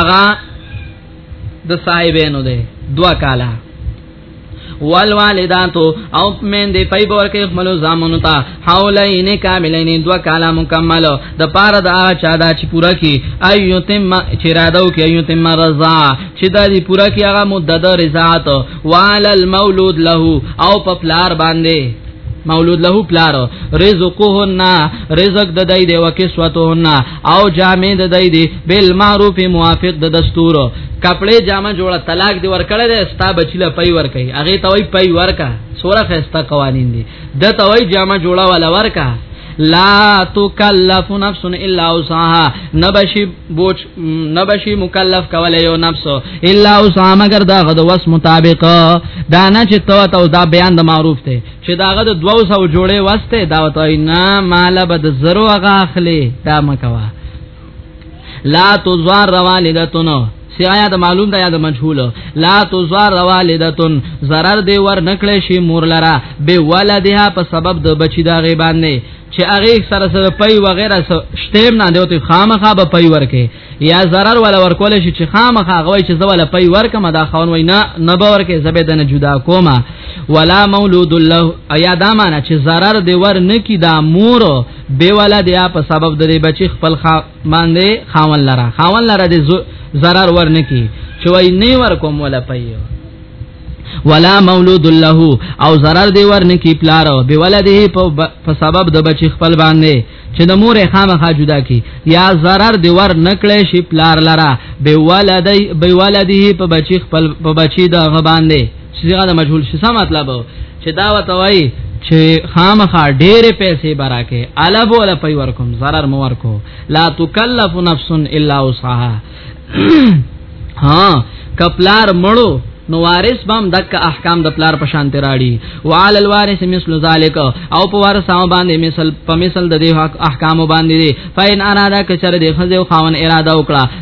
اغا د صاحبینو ده دوا کاله والوالداتو او من دی پای بور کې خپل زامنو ته حولین کاملین دوا کاله مکمل د پاره د هغه چا دا چې پورا کی ایتم چې رادو کې ایتم رضا چې دا دی پورا کی هغه مدد رضات وعلى المولود له او په پلار باندې مولود له پلار رزقهن رزق د دای دی وکسوتهن او جامع د دای دی بل معروف موافق د دستور کپڑے جامه جوړه طلاق دی ورکړه د استا بچله پي ورکي هغه توي پي ورکا سوره خستا قوانين دي د توي جامه جوړه ولا ورکا لا تکلف نفس الا وسعها نبشی بوج نبشی مکلف کوله یو نفس الا وسعها مگر دا غد وس مطابق دا نه چې تو ته دا بیان د معروف ته چې دا غد 200 جوړې واسته دا وته نه مال بد زرو غاخلی دا مکوا لا تزوار روالدتن سیا د معلوم ده یا د مجهول لا تزار والدتن zarar دی ور نکړې شي مور لرا به ولدها په سبب د بچی دا غي باندې چې هغه سره سره پي وغیرہ شتیم نه دیوته خامخا به پي ورکه یا zarar ولا ورکول شي چې خامخا غوي چې زول پي ورکه ما دا خون وینا نه به ورکه زبیدنه جدا کوما ولا مولود له ایا دا معنا چې zarar دی ور نکی دا مور بے ولدیا په سبب د بچی خپل خا باندې خاون لره خاون لره د zarar ورنکی چوي نه ور کوم ولا پيو ولا مولود له او zarar دی ورنکی پلارو بے ولده په سبب د بچی خپل باندې چې د مور خامخا جدا کی یا zarar دی ور نکړې شي پلار لره بے ولده بے ولده په بچی خپل په بچی د غ باندې صيغه د مجهول شي څه مطلب چې دا وتوي چې خامخا ډېرې پیسې براکه الف ولا پي ورکم zarar مو ورکو لا تکلف نفس الا وسعها ها کپلار مړو نو وارث بم دک احکام د پلار په شان تراړي وعلى الوارث مثل ذلك او په وارث باندې مثل په مثل د دې احکام باندې فین اراده کچره د خزه او خاون اراده وکړه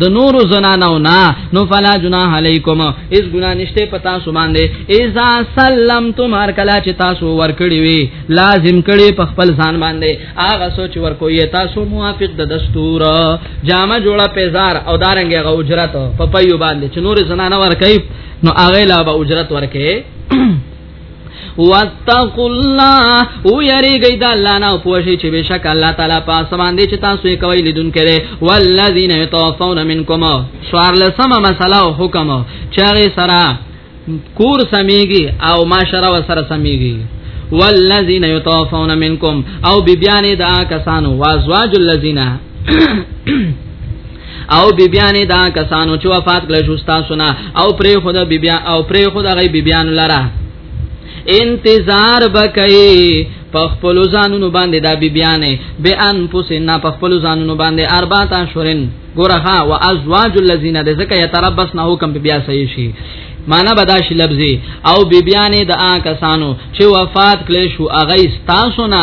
د نور زنانو نا نو فلا جناح علیکم اس ګنا نشته پتا سو باندې اذا سلمتم هر کلا چې تاسو ورکړی وی لازم کړي په خپل ځان باندې اغه سوچ ورکوي تاسو موافق د دستور جامه جوړه پیزار او دارنګ غو اجرت په پيو باندې چې نور زنانو ورکړي نو اغه لا به اجرت ورکړي واتقوا الله او یریږي د الله نه پوښي چې بشک الله تعالی پاس باندې چې تاسو یې کوي لیدون کړي والذین یتوفون منکم سوار لسمه مسله او حکم چاغه سره کور سميږي او معاشره وسره سميږي والذین یتوفون منکم او بیبیانې دا کسانو وازواج الذین او بیبیان دا کسانو چې وفات کړل شو تاسو نه او پرې خود بیبیا او پرې خود هغه بیبیان لره انتظار بکئی په خپل ځانونو باندې دا بیبیانې به ان پوسینا په خپل ځانونو باندې ارباتا شورن ګورها وا ازواج الذین د زکه یتربص نه حکم بیا صحیح شي معنا بداش لفظي او بیبیانې د آ کسانو چې وفات کړي شو اغه استاسو نه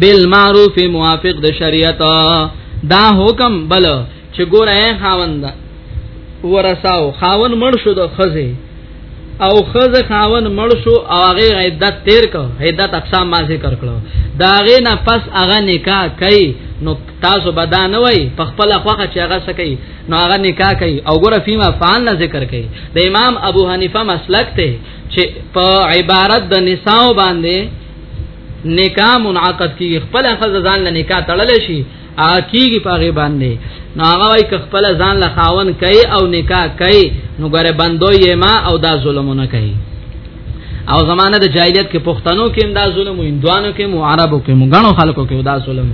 بالمعروف موافق د شریعت دا حکم بل چې ګور اے خاوند ورساو خاون مړ شو د خزه او خزه خاون مړ شو او هغه عدت تیر کو عدت اقسام ما ذکر کړو دا غې نه پس هغه نکاح کوي نو تاسو بدا نه وای په خپل خوخه چې هغه سکی نو هغه نکاح کوي او ګره فيما فعل نه ذکر کوي د امام ابو حنیفه مسلک ته چې په عبارت د نساء باندې نکاح منعقد کیږي خپل خزه ځان له نکاح تړل شي کیږي په غي باندې نو هغه وای ک خپل ځان له خاون کوي او نکاح کوي نو ګره بندو یې ما او دا ظلمونه کوي او زمانه د جاهلیت کې پښتنو کې دا ظلم او هندوانو کې مو عربو کې مو غنو خلکو کې دا ظلم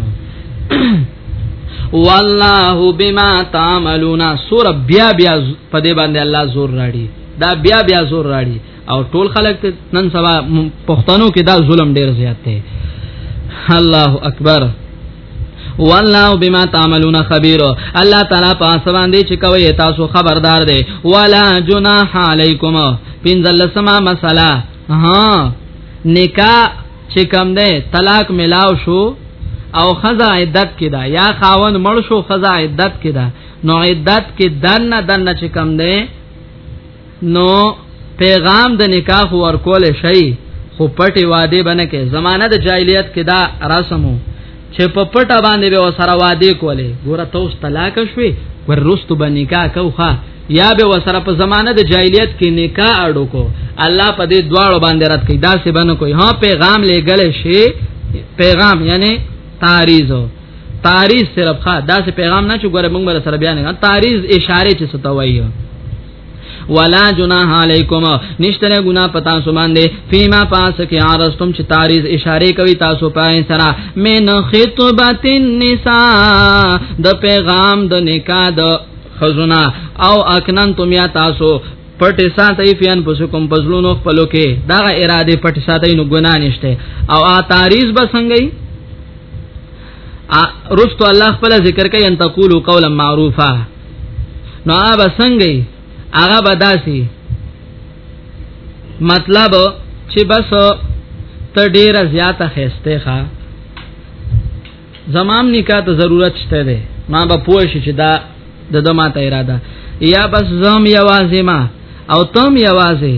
والله بما تعملون سور بیا بیا په دې باندې الله زور راړي دا بیا بیا زور راړي او ټول خلک نن سبا پښتنو کې دا ظلم ډیر زیات دی الله اکبر والله بما تعملون خبير الله تعالی پاس باندې چې کوي تاسو خبردار دی ولا جناح علیکم پنځل سما مساله ها نکاح چې کم ده طلاق ملاو شو او خزا عدت کې ده یا خاون مړ شو خزا عدت کې ده نو عدت کې دنه دنه چې کم ده نو پیغام د نکاح ورکول شي خو پټي واده بنه کې زمانہ د جاهلیت کې دا رسمو چې په پټه باندې به وسره واده کولې ګوره توس طلاق شوي ورستو به نکاح کوخه یا به وسره په زمانه د جاهلیت کې نکاح اړو کو الله په دې دواړو باندې رات کوي دا څه بنه کوي ها پیغام لګل شي پیغام یعنی تعریض تعریض صرف ښه دا سه پیغام نه چې ګوره موږ بر سره بیان نه تعریض اشاره چې ستوایي ولا جناح علیکم نشتره ګنا پتا سو باندې فیما پاس کې عارستم چې تعریض اشاره کوي تاسو پای سره من خطبت النساء د پیغام د نکاح د خزونه او اکنن تم یا تاسو پټ ساتي فیان پسکم پزلونو خپلو کې دا اراده پټ ساتي نو ګنا نشته او ا تعریض بسنګي رست الله خپل ذکر کوي ان تقولوا قولا معروفا نو هغه څنګه هغه بداسي مطلب چې بس ته ډیره زیاته خسته ښا زمام نکاح ته ضرورت شته ده ما به پوه شي چې دا د دما ته اراده یا بس زم یوازې ما او تم یوازې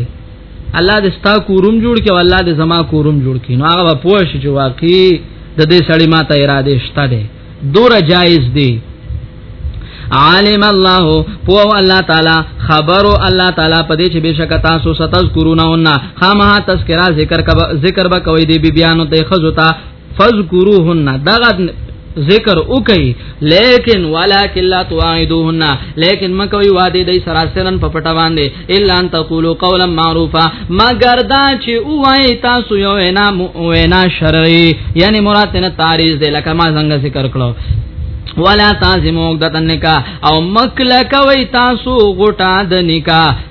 الله دې ستا کوروم جوړ کې او الله دې زما کوروم جوړ کې نو هغه پوه شي چې واقعي د دې سړی ما ته اراده شته ده دور جایز دی عالم الله پو الله تعالی خبرو الله تعالی په دې چې بشک تاسو ستذکرونهن خامہ تذکرہ ذکر ذکر به کوي دی بیانو ته خزوتا فذكروهن دغه ذکر وکي لیکن ولکن لا تواعدوهن لیکن مکوي وعده دای سراسرن په پټه باندې الا ان تقولوا قولا معروفا مگر دا چې وای تاسو یو وینا وینا شرعي یعنی مراد نه تعریض دی لکه ما څنګه ذکر کړو ولا تعظموا عقدۃ النکاح او مکل کوي تاسو غټه د نکاح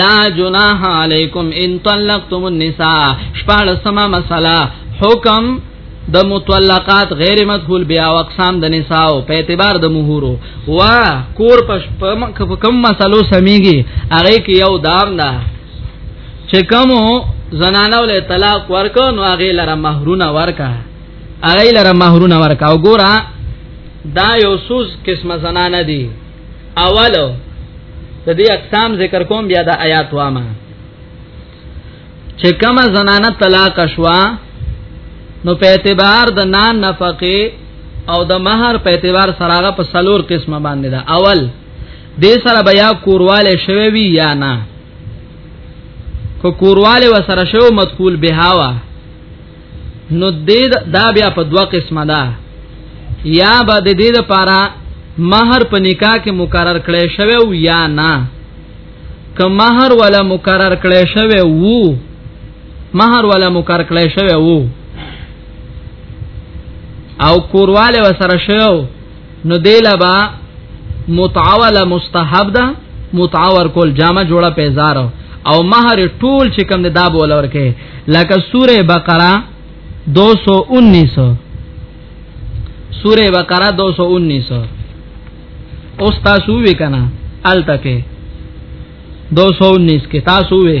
لا جناح علیکم ان طلقتم النساء شپاله سما مساله حکم د متطلقات غیر مدخول بیا او اقسام د نساو په اعتبار د مهورو وا کور پش په کم مسلو سميږي هغه کې یو دام ده چې کوم زنانو له طلاق ورکو نو هغه لره مہرونه ورکا هغه لره مہرونه ورکا وګوره دا یو سوز قسمه زنانه دي اولو د دې اقسام ذکر کوم بیا د آیات وامه چې کما زنانه طلاق شوا نو په اعتبار د نان نفقه او د مہر په اعتبار سراغه په سلور قسمه باندې ده اول دې سره بیا کورواله شوی وی یا نه کو کورواله وسره شو مدخول بهاوه نو دې دا بیا په دوه قسمه ده یا به د دې لپاره مہر په نکاح کې مقرر کړي شوی او یا نه که مہر ولا مقرر کړي شوی وو مہر ولا مقرر کړي شوی وو او کورواله وسره شوی نو دیلا با متعاوله مستحب ده متعاور کول جامه جوړه پیزار او مہر ټول چې کم د داب ولور کې لکه سوره بقره 219 سوره بقره 219 اوس تاسو وی کنه التکه 219 کې تاسو وی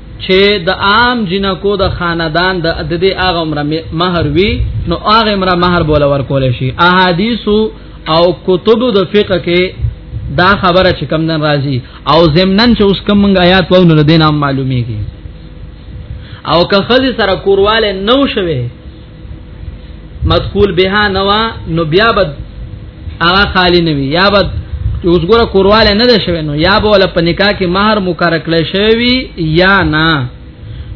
چې د عام جنکو د خاندان د د دې اغه عمر مہر وی نو اغه عمر مہر بوله ورکول شي احادیث او کتب د فقه کې دا خبره چې کم نن راځي او زمنن چې اوس کم منګ آیات وو نو دینه معلومیږي او که خلی سره کورواله نو شوي مدخول بها نوا نو بیا بد هغه خالی نه وی یا بد اوس ګوره کورواله نه ده شوی نو یا به ول په نکاح کې مہر مقرر کړی شوی یا نه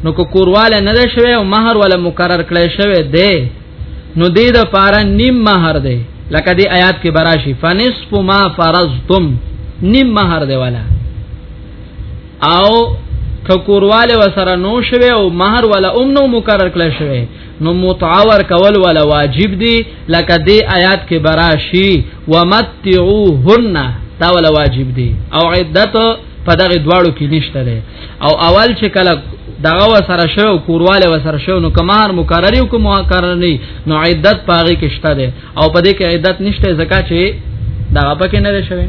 نو کو کورواله نه ده شوی او مہر ول مقرر کړی شوی دی نو دې د پارا نیم مہر دی لکه دې آیات کې براشي فنصف ما فرضتم نیم مہر دی والا او ککورواله وسره نو شوه او مہر ولا ام نو مقرر کړی شوه نو متعور کول ولا واجب دی لکه دی آیات کې براشي ومتعوهن دا ولا واجب دی او عدت په دغه دواړو کې نشته لري او اول چې کله دغه وسره شو کورواله وسره شو نو کمار مقرری او کوم مقرر نه نو عدت پاره کې شته ده او په دې کې عدت نشته زکه چې دغه پکې نه شوی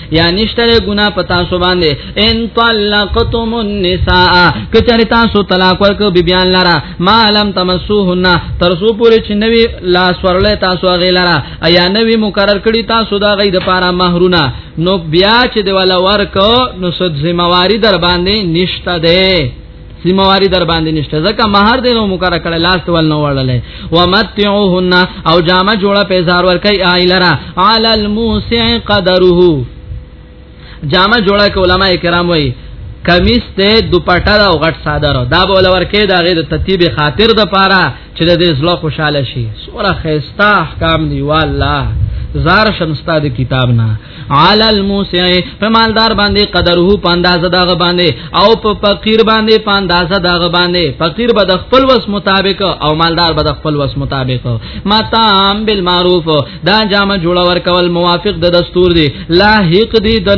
یا نشته ګنا پتا سو باندې ان طلقتم النساء کچری تاسو طلاق ورک بی بیان لرا ما لم تمسوهن تر سو پوری چې نوی لا سورلې تاسو غیلرا ایا نوی مقرر کړی تاسو دا غي د پاره مہرونه نو بیا چې دی ولا ورک نو سد ذمہ واری در باندې نشته ده سیمواری در باندې نشته ځکه مہر دې نو مقرره کړل لاست ول نو وړلې ومتعوهن او جامه جوړه پیزار ور کوي ایلرا علی الموسع قدره جامه جوړه کوي علما کرام وایي کمیس ته دوپټه او غټ صادره دا به ولور کې دا غي د ترتیب خاطر د پاره چې د دې زړه خوشاله شي سوره خيستا احکام دی والله زار شمستا د کتاب نه علی الموسع په مالدار باندې قدره په اندازه دغه باندې او په فقیر باندې په اندازه دغه باندې فقیر به د خپل وس مطابق او مالدار به د خپل وس مطابق متام بالمعروف دا جامه جوړه ور کول موافق د دستور دی لاحق دی د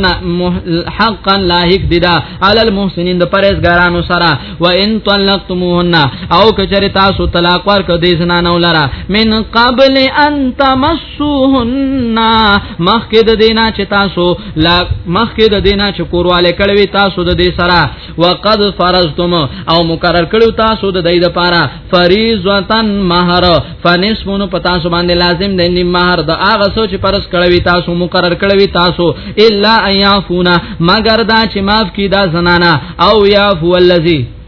حقا لاحق دی دا علی المحسنین د پرهیزګارانو سره و ان طلقتموهن او کچری تاسو طلاق ورکړئ د زنانو لره من قبل ان تمس سوهن مخکې د دینا چې تاسو لا مخکې د دینا چې کورواله کړوي تاسو د دې سره وقد فرضتم او مقرر کړو تاسو د دې لپاره فریضتن مہر فنسمونو په تاسو باندې لازم دی نیم مہر د هغه سو چې فرض کړوي تاسو مقرر کړوي تاسو الا ایافونا مگر دا چې معاف کی دا زنانا او یافو الذی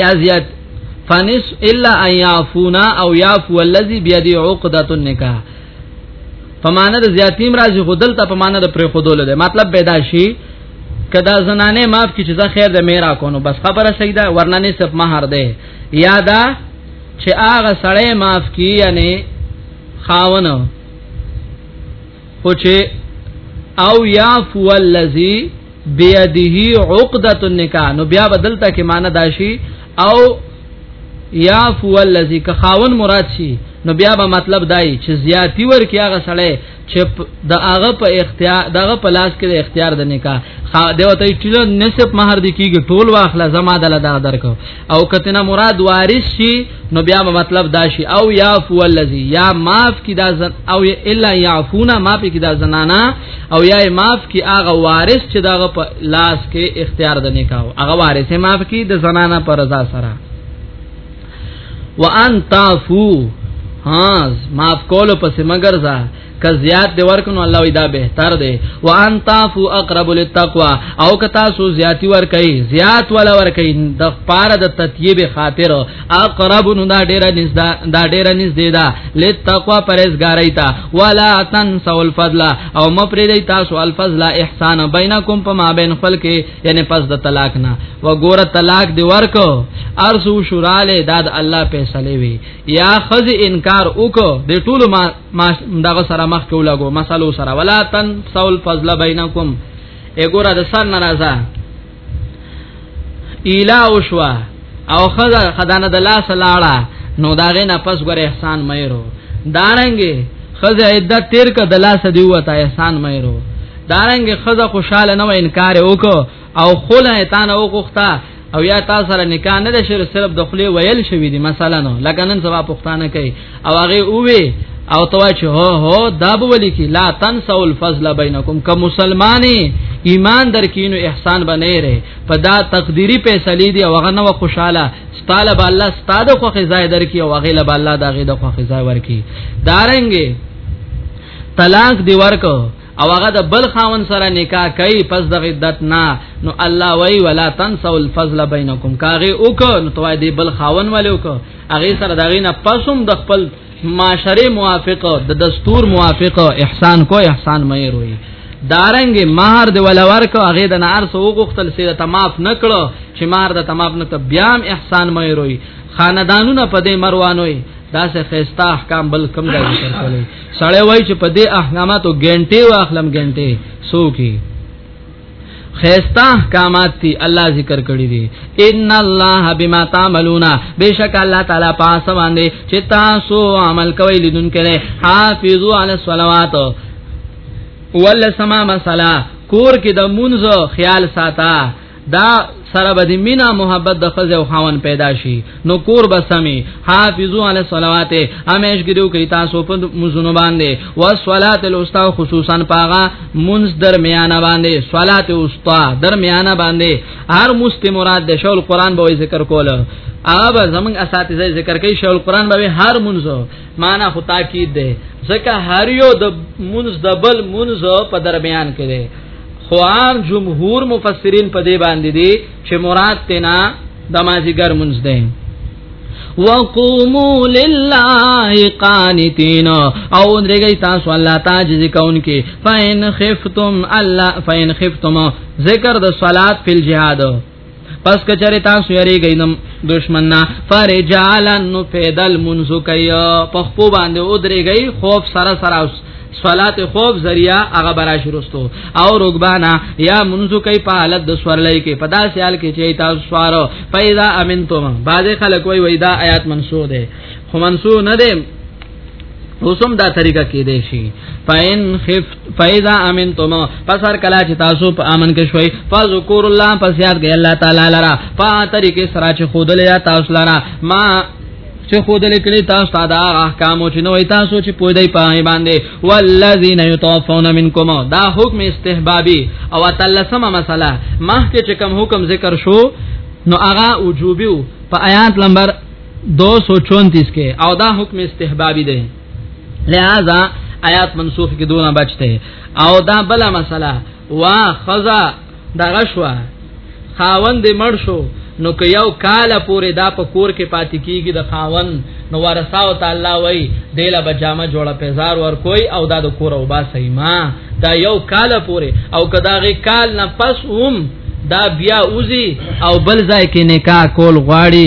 یا زیات فنس الا ان يعفونا او يعفو الذي بيده عقده النکاح پمانه د زیاتیم راځي خودل ته پمانه د پر خودول ده مطلب پیدا شي کدا زنانه معاف کی چې زه خیر ده میرا کونو بس خبره سیدا ورنه نه سب مہر ده یادا چې هغه سړی معاف کی یعنی خاونو خو چې او یا فو الذی بیده عقده النکاح نو بیا بدلته کې معنی داشي او یا فو الذی که خاون مراد شي نو بیا به مطلب دای چې زیاتی ورکی هغه سړی چې د هغه په اختیار دغه په لاس کې د اختیار د نکاح دیو ته ټول نسب مہر دی کیږي ټول واخله زما دل دا درکو او کتنا مراد وارث شي نو بیا به مطلب دا شي او یعفو الذی یا معاف کی دا زن او الا یعفونا معاف کی دا زنانا او یا معاف کی هغه وارث چې داغه په لاس کې اختیار د نکاو هغه وارث معاف کی د زنانا پر رضا سره وان تعفو ها معاف کول پس مگر ځا که زیات دی ورکنو الله وی دا بهتر دی وان تعفو اقرب للتقوا او که تاسو زیاتی ورکئ زیات ولا ورکئ د پاره د تطیب خاطر اقرب نو دا ډیره نږدې دا ډیره نږدې ده للتقوا پرهیزګاری ته ولا تنسوا الفضل او مپری دی تاسو الفضل احسان بینکم په ما بین خلق یعنی پس د طلاق نه و ګوره طلاق دی ورکو ارسو شوراله داد الله فیصله وی یا خذ انکار وکړه د ټولو ما دغه سره مخ کو لګو مسلو سره ولا تن سول فضل بینکم اګوره د سر ناراضه الا او شوا او خدا خدانه د لاس لاړه نو داغه نه پس ګره احسان مېرو دارنګي خزه عدت تیر ک د لاس دی وته احسان مېرو دارنګي خزه خوشاله نو انکار وکړو او خله تان او غوخته او یا تا سره نکاح نه شر صرف د خله ویل شوی دی مثلا نو لکه نن سبا پښتانه کوي او هغه اووي او توا چې هو هو دا به ولي کی لا تنسوا الفضل بینکم که مسلمانې ایمان درکینو احسان بنه رې په دا تقدیری فیصله دی او هغه نو خوشاله ستاله به الله ستاده خو خزای درکې او هغه له الله دغه د خو خزای ورکی دارنګي طلاق دی ورکو او هغه د بل خاون سره نکاح کوي پس د عدت نه نو الله وای ولا تنسوا الفضل بینکم کاغه وک نو توای دی بل خاون والے وک هغه سره دغه نه پسوم د خپل معاشره موافق د دستور موافق احسان کو احسان مې روي دارنګ مہر دی ولا ورک هغه د نار سو غختل سره تماف نکړو چې مہر د تماف نه ته بیا احسان مې روي خاندانونه په دې مروانوي دا سه خيستا احکام بل کم ځای ورکړي سړی وای چې په دې احکاماتو ګنټه واخلم ګنټه سو کې خیستا احکامات تی الله ذکر کړی دی ان الله بما تعملون بیشک الله تعالی پاس باندې چې تاسو عمل کوي لیدون کړي حافظو علی الصلوات ول سما مسلا کور کې د منځو خیال ساته دا سره به مینا محبت د خزه او خاون پیدا شي نو کور به سمي حافظو علی صلوات همیش ګرو کوي تاسو په مزونو باندې او صلات الوسطا خصوصا پاغا منز درمیانه باندې صلات الوسطا درمیانه باندې هر مست مراد د شول قران به ذکر کوله اوب زمنګ اساتذه ذکر کوي شول قران به هر منز معنا خو تاکید ده ځکه هر یو د منز د بل منز په درمیان کې ده خو عام جمهور مفسرین په دې باندې دي چې مراد تینا د مازیګر منځ دی وقوموا لله قانتين او درګی تاسو الله تعالی کون کې فین خفتم الله فین خفتم ذکر د صلات فی الجهاد پس کچره تاسو یریږئ نم دشمن نه فرجالن نو پیدل منځ کوي په خپو باندې او درېږئ خوف سره سره صلات خوف ذریعہ هغه برا شروستو او رغبانا یا منځ کوي په حالت د سورلای کې پدا سیال کې چې تاسو سوارو پیدا امنتم بعض خلک وای وای دا آیات منسوخ ده خو منسوخ نه ده اوسم دا طریقه کې دی شي فاین خف فایذا امنتم پس هر کلا چې تاسو په امن کې شوي فذكر الله پس یاد غي الله تعالی لرا فا طریقې سره چې خود لیا تاسو لرا ما چې خود لیکلی تاسو ته دا احکام او چې نوې تاسو چې پوی دی پای باندې والذین یتوفون منکم دا حکم استحبابی او تلسمه مسله مخکې چې کوم حکم ذکر شو نو هغه وجوبیو په آیات نمبر 234 کې او دا حکم استحبابي دی لہذا آیات منسوخ کې دونه بچته او دا بل مسله وا خزا دا غشوا خاوند مړ شو نو که یو کال پورې دا په کور کې پاتې کیږي د خاون نو ورثه او تعالی وای دیله بجامه جوړه پیزار ور کوي او دا د کور او با سیما دا یو کال پورې او کداغه کال نه پس هم دا بیا اوزی او بل ځای کې نکاح کول غواړي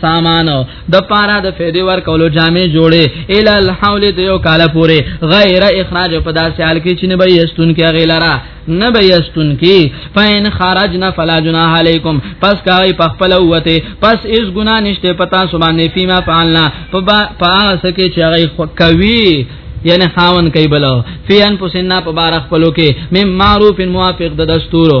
سامان د پارا د فیدې ور کولو جامې جوړې ال الحول د یو کال پورې غیر اخراج په داسې حال کې چې نه به یستون کې غیلرا نه به یستون کې فین خرجنا فلا جناح علیکم پس کای په خپل وته پس اس ګنا نشته پتا سبحان فیما فعلنا په پاس کې چې غی کوي یعنی خاون کوي بلو فی ان پسنا په بار خپلو کې مم معروف موافق د دستورو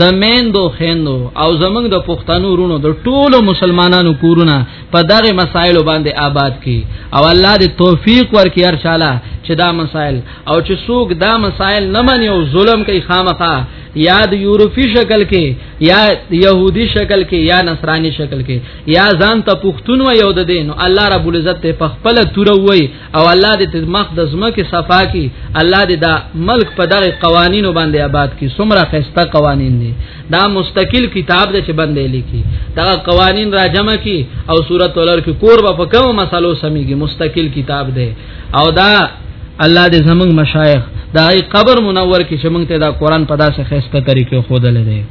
د میندو خیندو او زمنګ د پښتنو رونو د ټولو مسلمانانو کورونه په دغه مسایلو باندې آباد کی او الله دې توفیق ورکړي هر شاله چې دا مسایل او چې څوک دا مسایل نه مني او ظلم کوي خامخا یا د یورپی شکل کې یا يهودي شکل کې یا نصراني شکل کې یا ځان ته پښتون و یو د دین الله رب العزت په خپل تور وای او الله دې مخ د زمکه صفا کی الله دې دا ملک په دغه قوانینو باندې آباد کی سمره خسته قوانین دي دا مستقل کتاب دې چې باندې لیکي دا قوانین را جمع کی او صورت ولر کې کور په کوم مسلو سميږي مستقل کتاب دې او دا الله دې زمنګ مشایخ دا قبر منور کې چې موږ ته دا قران په داسې خسته طریقې خود لري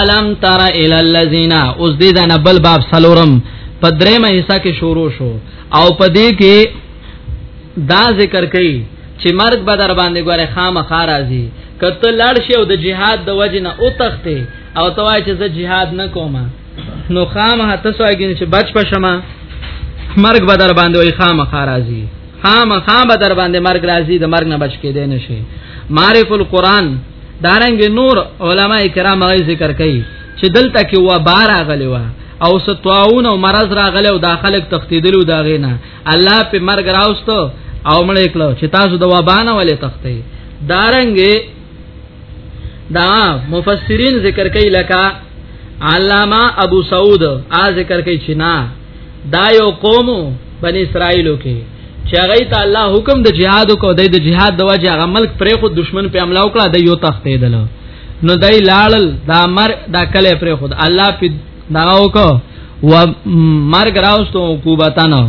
الم تر الى الذين اوس دې دا بل باب سلورم پدریمه حصہ کې شروع شو او پدې کې دا ذکر کړي چې مرګ به در باندې ګوره خامخا راځي کته لړ شي او د جهاد د وجې نه او تخته او توای چې زه جهاد نه کوم نو خامخا تاسو اګین چې بچ پښما مرګ به در باندې وي خامخا راځي خامخا به در باندې مرګ راځي د مرګ نه بچ کېدې نشي معرف القرآن دارنګ نور علما کرام غي ذکر کوي چې دلته کې و بار غلې و او ستواون او مرض راغله او داخلك تختیدلو دا غینا الله په مرګ راوستو او مړ کړو چې تاسو د وبانه ولې تختې دارنګې دا مفسرین ذکر کوي لکه علامہ ابو سعود آ ذکر کوي چې نا دا یو قوم بنی اسرائیلو کې چې هغه ته الله حکم د جهاد کو د جهاد د وجه هغه ملک پرې خو دشمن په عمله وکړه د یو تختې دلو نو دای لاړل دا مر دا کله پر خود الله په دا وکړو و مرګ راوستو عقوبتانه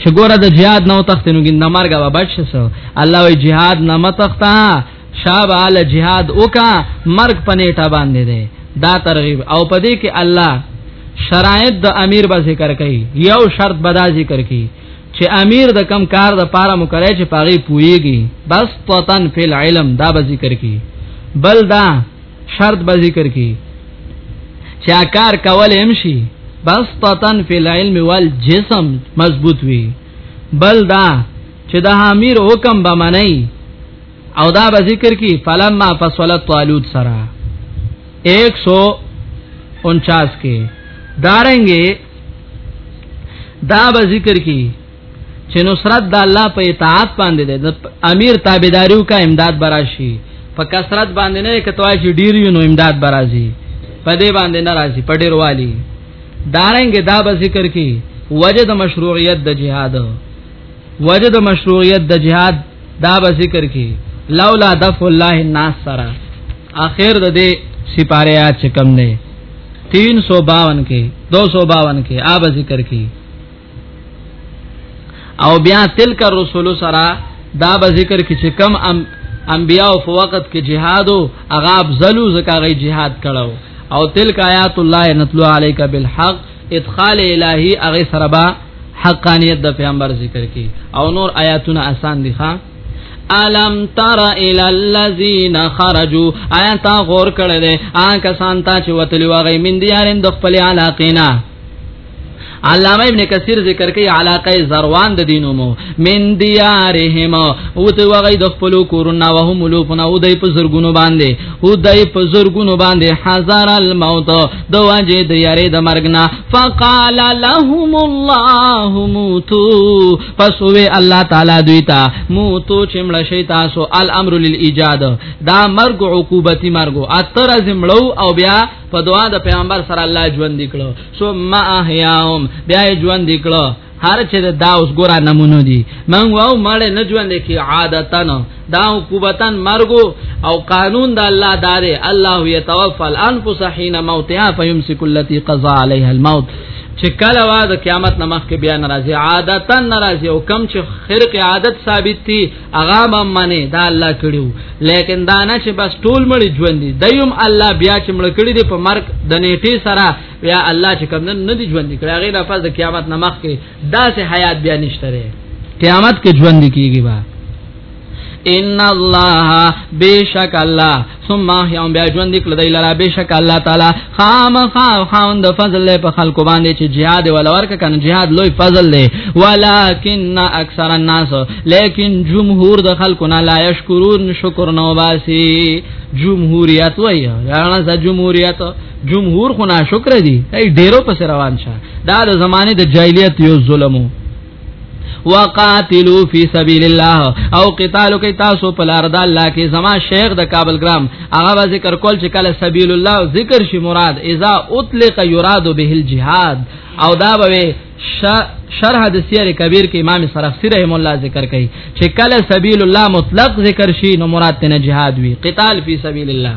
چې ګوره د جهاد نو تختنو ګند مرګ به بچ شسو الله وی جهاد نه متختا شاب علی جهاد وکا مرګ پنيټه باندې ده دا ترغیب او پدې کې الله شرایط د امیر به ذکر کوي یو شرط به دا ذکر کوي چې امیر د کم کار د پاره مقرره چې پاغي پويږي بس توتن فل علم دا به ذکر کی بل دا شرط به ذکر کی چې کار کول هم شي بس توتن فل علم وال جسم مضبوط وي بل دا چې د امیر حکم به منئ او دا به ذکر کی فلما فصل طالوت سرا 149 کې دارنګي دا به ذکر کی چې نصرت د الله په اطاعت باندې ده امیر تابعداریو کا امداد براشي په کثرت باندې نه کتوای چې ډیر یو نو امداد برازي په دې باندې ناراضي په ډیر والی دارنګ دا به ذکر کی وجد مشروعیت د جهاد وجد مشروعیت د جهاد دا به ذکر کی لولا دف الله الناس سرا اخر د دې سپاره یاد چکم نه 352 کې 252 کې آب ذکر کی او بیا تلک الرسول سرا دا به ذکر کی چې کم ام انبیاء په وخت کې جهاد او غاب زلو زکه غي جهاد کړو او تلک آیات الله نتلو علیک بالحق ادخال الهی هغه سره با حقانیت د پیغمبر ذکر کی او نور آیاتونه آسان دي ښا الم تر ال الذين خرجوا آیا تا غور کړه دې آ کسان ته چې وتلی وغه من دیارین د خپل علاقینا علامه ابن کثیر ذکر کوي علاقه زروان د دینو مو من دیارهم او ته وغی د خپل کورونه وهم لوفنا او دای په زرګونو باندې او دای په زرګونو باندې هزار الموت دو وجه د یاره د مرګنا فقال لهم الله موتو پس وی الله تعالی دوی ته موتو چمړ شي تاسو الامر للاجاد دا مرګ عقوبتي مرګ اتر زمړو او بیا په دعا د پیغمبر سره الله ژوند کړو ثم احیاهم بیا ژوند کړو هر چې دا اوس ګورا نمونه دي من واو مړ نه ژوند کې عادتن دا حکومتن مرګو او قانون د الله داري الله يتوفى الانفس حين موتها فيمسك التي قضى عليها الموت چې کله وا د قیامت نمخ کې بیا ناراضي عادتن ناراضي او کم چې خرق عادت ثابت دي اغا ممنه دا الله کړیو لیکن دا نه چې بس ټول مړي ژوند دي دیم الله بیا چې مړ کړی دي په مرګ د نیټه سره بیا الله چې کوم نه دی ژوند کړی هغه نه پس د قیامت نه مخ کې داسې حیات بیا نشته لري قیامت کې ژوند کیږي با ان الله بیشک الله ثم یوم بیا ژوند کړی دی لرا بیشک الله تعالی خام خام خام د فضل په خلکو باندې چې jihad ولا ورک کنه jihad لوی فضل دی ولکن اکثر الناس لیکن جمهور د خلکو نه لا یشکرون شکر نو باسي جمهوریت وایي دا نه جمهوریت جمهور خو ناشکر دي ای ډیرو پس روان شه دا د زمانه د جاهلیت یو ظلمو وقاتلو فی سبیل الله او قتالو کې تاسو په لار د الله کې زما شیخ د کابل ګرام هغه ذکر کول چې کله سبیل الله ذکر شي مراد اذا اطلق یراد به الجهاد او دا به شرح د سیر کبیر کې امام سرخسی رحم الله ذکر کوي چې کله سبیل الله مطلق ذکر شي نو مراد تنه جهاد وی قتال فی سبیل الله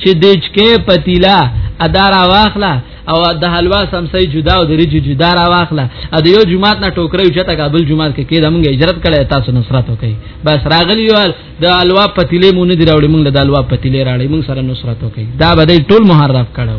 چې دچکه پتیلا ادارا واخلا او د حلوا سمسي جدا او د رجو جدا را واخلا ا د یو جمعات نه ټوکرې چته کابل جمعات کې کېد موږ هجرت کړه تاسو نصرت وکي بس راغلی یو د حلوا پتیلې مونږ نه دی راوړې موږ د حلوا پتیلې راړې موږ سره نصرت وکي دا به ټول محرف کړو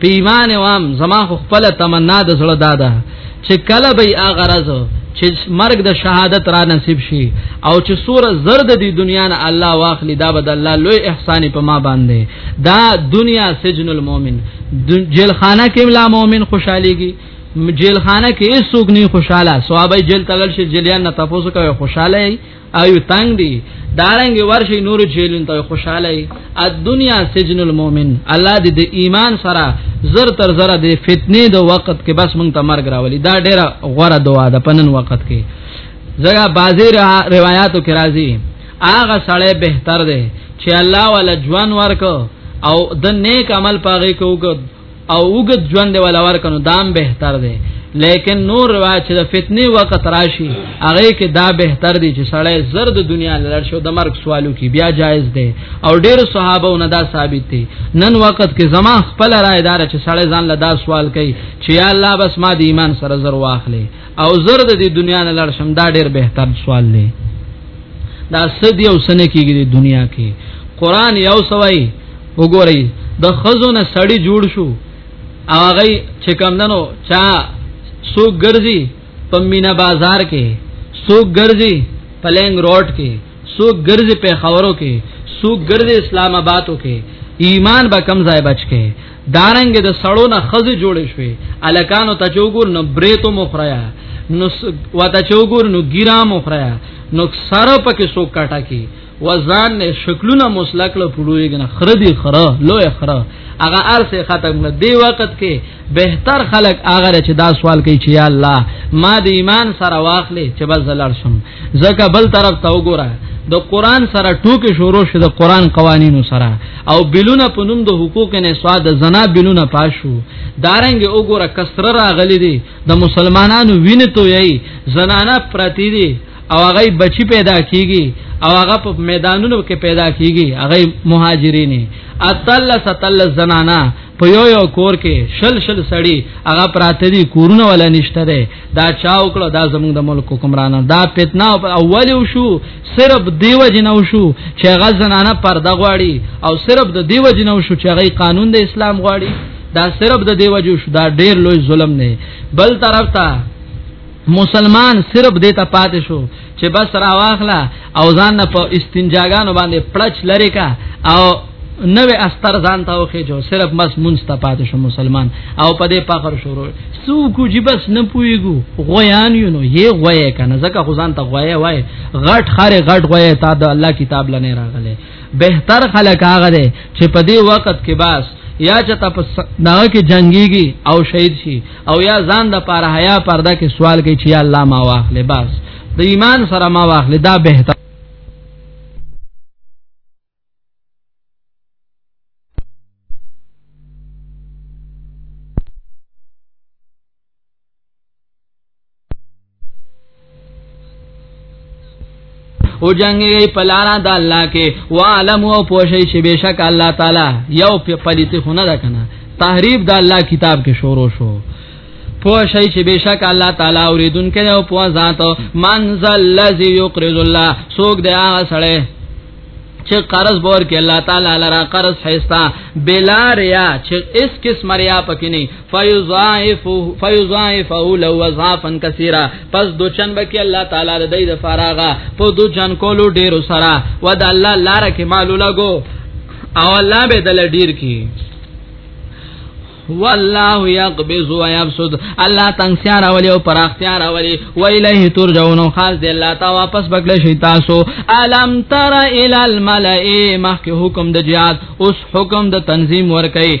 پیمان وام زما خو خپل تمنا د زړه دادا چې کله به هغه راز چې مرګ د شهادت را نصیب شي او چې سور زرد دی دنیا نه الله واخلي دا بد الله لوی احسان په ما باندې دا دنیا سجن المؤمن جیل خانه کې ملا مؤمن خوشاليږي جیل خانه کې هیڅوک نه خوشاله صحابه جیل تغل شي جیلیان نه تاسو کوي خوشاله ایو تنگ دی دارنګ ورشي نور جیلون ته خوشاله ای دنیا سجن المؤمن الله دې د ایمان سره زر تر زر د فتنې د وخت کې بس مونږ ته مرګ راولي دا ډیره غوړه دعا ده پنن وخت کې زګه بازی روایتو کې راځي هغه سړی بهتر دی چې الله ولا جوان ورکو او د نیک عمل پاغه کوګ او وګد ژوند ولا ورکنو دام بهتر دی لیکن نور روایت چې د فتنې وخت راشي هغه کې دا بهتر دی چې سړی زرد دنیا لړ شو د مرګ سوالو کې بیا جایز دی او ډېر صحابه نه دا ثابت دي نن وخت کې زما خپل رائے دار چې سړی ځان له دا سوال کوي چې یا الله بس ما د ایمان سره زر واخلې او زرد د دنیا لړ شم دا ډېر بهتر سوال دی دا سدي او سنه کېږي د دنیا کې قران یو سوای وګورئ د خزو نه سړی جوړ شو هغه چې کم دنو چا سو ګرځي په مینا بازار کې سو ګرځي پلنګ روډ کې سو ګرځي په خورو کې سو ګرځي اسلام آبادو کې ایمان به کم ځای بچ کې دارنګ د سړو نه خزه جوړې شوې الکانو ته چوغور نو بریتو مخریا نو وتا چوغور نو ګیرا مخریا نو سره پکې سو کټا کې وزان نه شکلونه مسلک له پړوي کنه خره دی خره لوی خره هغه ارسه ختم نه دی وخت کې بهتر خلق هغه چې دا سوال کوي چې یا الله ما د ایمان سره واخلې چې بل زلار شم زکه بل طرف ته وګوره د قران سره ټوکې شروع شې د قران قوانینو سره او بلونه په نوم د حقوق نه سواد زنا بلونه پاشو دارنګ وګوره کسره راغلي دي د مسلمانانو وینې تو یي زنانه پرتی دي او هغه بچی پیدا کیږي او هغه په میدانونو کې پیدا کیږي هغه مهاجرینی اتل ستل زنانا په یو یو کور کې شل شل سړی هغه پراته دي کورونه ولا نشته ده دا چا وکړه دا زموږ د ملک حکمران دا فتنه اول شو صرف دیو جنو شو چې هغه زنانا پرده غواړي او صرف د دیو جنو شو چې هغه قانون د اسلام غواړي دا صرف د دیو جو شو دا ډیر لوی ظلم نه بل طرف ته مسلمان صرف دیتا پاتې شو چې بس را واخلا او ځان نه په استنجاګانو باندې پړچ لری کا او نوې استر ځان ته وخی جو صرف مس منست پاتې شو مسلمان او په دې پخر شروع سو کو جی بس نه پویګو غویان یو نو یې غوی کنه زکه خدان ته غوی وای غټ خره غټ غوی تا د الله کتاب لنه راغله بهتر خلک هغه دي چې په دې وخت کې بس یا چې تاسو نه کې جنگيږي او شهید شي او یا ځان د پاره حیا پرده کې سوال کوي چې الله ما واخلې بس د ایمان سره ما واخلې دا بهتر او جنگي په لار د الله کې وعلم او پوشي چې بشک الله تعالی یو په پلیت خونه ده کنه تحریف د الله کتاب کې شروع شو پوه شي چې بشک الله تعالی اوریدونکو او پوه ذات منزل الذي يقرض الله سوق دی هغه سره چې قرض بور کې الله تعالی لرا قرض حستا بلا ریا چې اس قسم ریا پکې نه فیضاعفه فیضاعفه لو وظافا کثیرا پس دو چن بکی الله تعالی د دې د فراغه په دو چن کولو ډیرو سره ود الله لار کې مالو لګو او الله به دل ډیر کی والله يقبض ويبسط الله تنگسیا راولي او پراختیا راولي ویله ترجعون خاص دی الله تا واپس بغل شي تاسو الم تر ال الملئ مخک حکم د جهاد اوس حکم د تنظیم ور کوي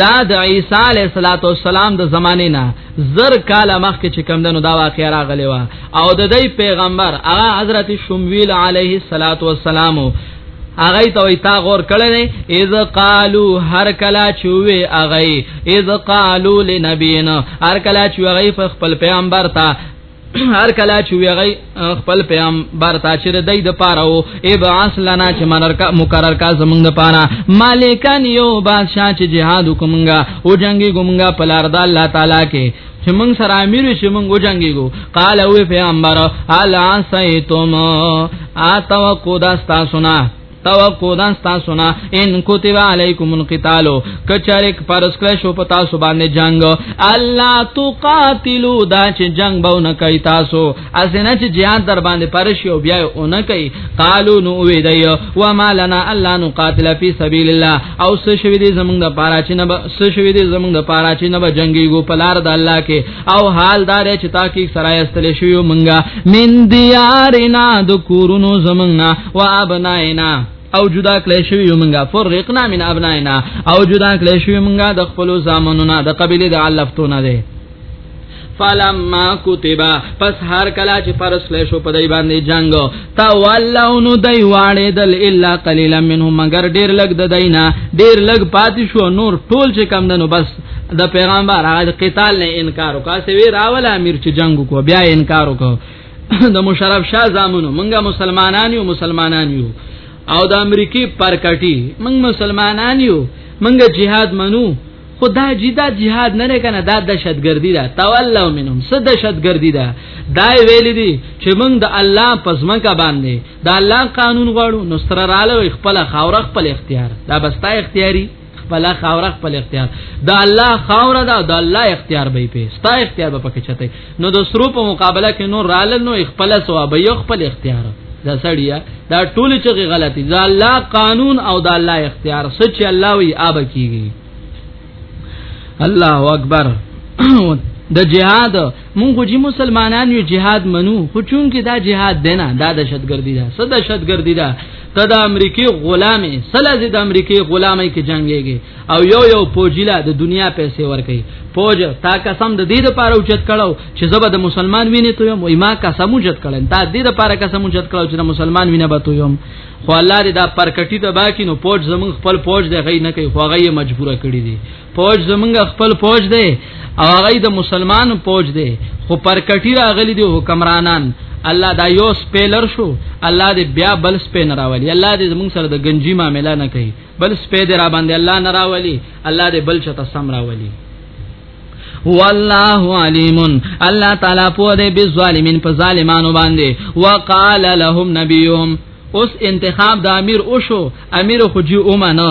دا د عیسی علی صلاتو والسلام د زمانه نه زر کال مخکې چې کم دنو دا واقعا راغلی و او د دې پیغمبر هغه حضرت شمویل علیه الصلاتو والسلام اغه ته وي تا غور کړی نه اذ قالو هر کلا چوي اغه اذ قالو لنبینا هر کلا چوي اغه خپل پیغمبر ته هر کلا چې ویغی خپل پیام برتا چې د دې د پاره او ابعاث لنا چې منرکا مقرر کا زمونږ د پاره مالکان یو بادشاہ چې جهاد کومنګا او جنگي کومنګا په لار د الله تعالی کې چې موږ سره امیر شي موږ وجنګيګو قال او پیغمبر الا سيتم اتوا قد استاسنا توقع دا تاسو نه ان کتب علیکم القتال کچریک پرس کله شو پتا سو باندې جنگ الله تقاتلو دا چې جنگ به نه کوي تاسو اسنه چې جهاد در باندې پرشي او بیا اون کوي قالو نو وی دی و ما لنا الله نقاتل فی سبیل الله او څه شوی دی زمونږ د پاره چې نه څه شوی دی زمونږ د پاره چې نه جنگي ګو پلار د الله کې او حال دار چې تاکي سرای استل شو مونږه من دیارنا د کورونو زمونږه و ابناینا او جدا کړی شوی مونږه فرقنا من ابناینا او جدا کړی شوی مونږه د خپل زامنو نه د قبيله د علفتونه ده فلما کتبا پس هر کلا چې فرض کړی شو په دای باندې جنگ تا ولونو دای واړې دل الا قليلا منهم مگر ډیر لګ د دینه ډیر لګ پاتې شو نور ټول چې کم دنو بس د پیغمبر هغه قتال نه انکار وکاسي وی راول امیر چې جنگ کو بیا انکار وکاو د مشرف شاه زامنو منګه مسلمانان یو مسلمانان یو او د امریکای پرکټي منګ مسلمانان یو منګه jihad منو خدا جدا jihad نه کنه دا دهشتګردی ده تولوا منهم څه دهشتګردی ده دا ویل دي چې موږ د الله پزماکه باندې د الله قانون غواړو نو سره رااله خپل خاور خپل اختیار دا بستا اختیاري خپل خاور خپل اختیار دا الله خاور دا دا الله اختیار به په ستا اختیار به پکې چته نو د سرو په مقابله کې نور رال نو خپل ثواب یو خپل اختیار دا سړیا دا ټول چې غلطي دا الله قانون او دا الله اختیار سچ الله وی آب کیږي الله اکبر د جهاد مونږ چې مسلمانان یو جهاد منو خو چون کې دا جهاد دینا دا دهشتګردي ده صد دهشتګردي ده ته د امریکای غلامې سلا زی د امریکای غلامې کې جنگيږي او یو یو پوجیلا د دنیا پیسې ورکي پوج تا قسم د دې لپاره اوچت کړو چې زبر د مسلمان وینې ته یم ما قسم اوچت کړم تا دې لپاره قسم اوچت کړو چې د مسلمان وینې به ته یم خو الله دې دا پرکټی ته باقی نو پوج زمون خپل پوج دی غي نه کوي خو غي مجبوره کړی دي فوج زمونږ خپل فوج دی او هغه د مسلمان فوج دی خو پر کټی راغلی دی حکمرانان الله دا یو سپیلر شو الله دې بیا بل سپین راولي الله دې زمونږ سره د گنجی معاملې نه کوي بل سپې دې را باندې الله نه راولي الله دې بل چته سم راولي والله علیم الله تعالی په دې بالظالمین په ظالمانو باندې وقال لهم نبيهم اوس انتخاب د امیر اوشو امیر خو جی اومنه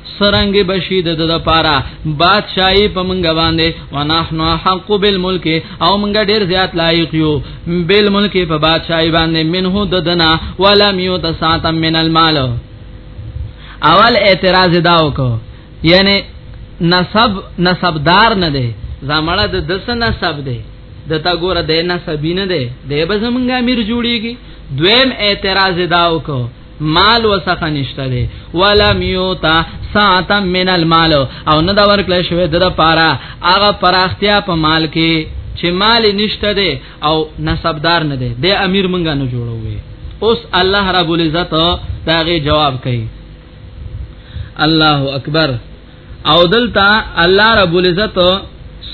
سرنګ بشید د د پارا بادشاہي په منګ باندې ونحن حق بالملک او منګ ډیر زیات لایق یو بالملک په بادشاہي باندې منه د دنا ولم یتسات من المال اول اعتراض دا وکړو یعنی نسب نسبدار نه دی زمړه د دس نسب دی د تا ګوره د نسبینه دی د به زمونږه امیر جوړیږي دویم اعتراض دا وکړو مال وسخه نشته دی ولا میوتا ساعتا من المال او نه دا ورکړل شوی د پاره هغه پراختیا په مال کې چې مال نشته دی او نسبدار نه دی د امیر مونږه نه جوړوي اوس الله رب العزت داغه جواب کوي الله اکبر او دلته الله رب العزت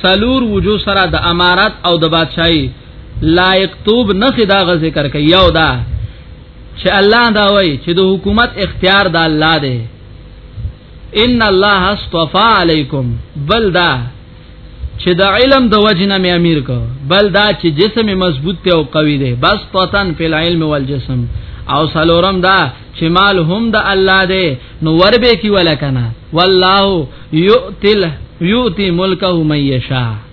سلور وجو سره د امارات او د بادشاہي لایق توب نه خدا غ ذکر کوي یو دا چې الله دا وایي چې د حکومت اختیار د الله دی ان الله اصطفى علیکم بل دا چې د علم د وجنه مې امیر کو بل دا چې جسم مضبوط ته او قوي دی بس طوطن په علم والجسم او سلورم دا چې مال هم د الله دی نو وربه کی ولا کنه والله یؤتل یؤتی ملکه من یشاء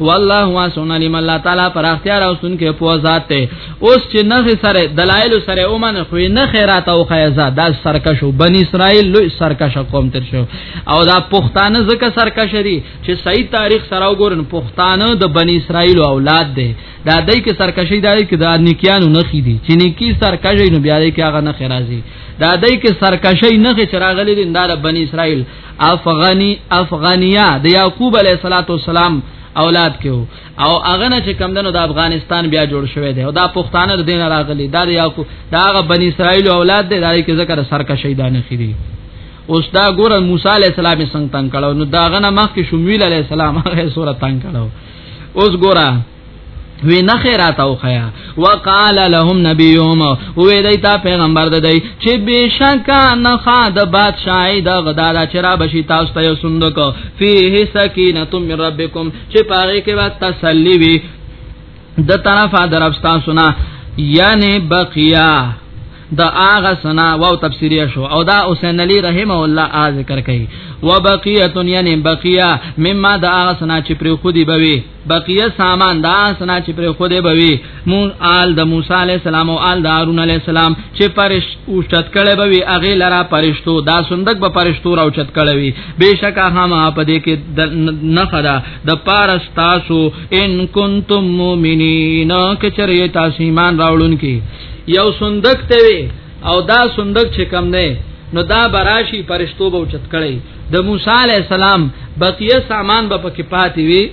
والله واسع علیم الله تعالی پر اختیار او سن کې په ذات ته اوس چې نه سره دلایل سره اومن خو نه خیرات او خیزه دا سرکشو بن اسرائیل لوی سرکش قوم تر شو او دا پښتانه زکه سرکشري چې صحیح تاریخ سره وګورن پښتانه د بن اسرائیل اولاد دي دا دای کې سرکشي دا کې دا نیکیانو نه خې دي چې نیکی سرکشي نو بیا دې کې هغه نه خیرازي دا دای کې سرکشي نه خې چراغلي دي دا بن اسرائیل افغانی افغانیا د یعقوب علیه السلام اولاد کې او هغه نه چې کم دنو د افغانستان بیا جوړ شوی دی او دا پښتانه د دین راغلي دا یو دا هغه بنی اسرائیل اولاد دی دا کې ذکر سر کا شهیدان خېری اوس دا ګور موسی علی السلام څنګه تنگ کړو نو دا غنه مخ کې شمویل علی السلام هغه سورته تنگ کړو اوس ګوره وی نه خیرات او خیا وقال لهم نبیهم او دی تا پیغمبر ده دی چې بشک نه خاد بادشاہ د غدادا چرا بشی تاسو ته سندک فيه سکینه من ربکم چې پاره کې وخت تسلی وی د طرفه دربستا سنا یعنی بقیا د اغه سنا او تفسیری شو او دا حسین علی رحم الله ا ذکر کوي وبقیه یعنی بقیه مما د اغه سنا چې پر خودی بوي بقیه سامان دا سنا چې پر خوده بوي مون آل د موسی علی السلام او آل د هارون علی السلام چې پرش او چت کړه بوي اغه لرا پرشتو دا صندوق به پرشتو راو چت کړه وي بهشکه هم په دې کې نه خدا د پارس تاسو ان کنتم مؤمنین کچری تاسو ایمان راوړون کې یو صندوق ته او دا صندوق چې کم نه نو دا براشي پرشتو به چت کړي د موسی عليه السلام بقيه سامان به پکې پاتې وي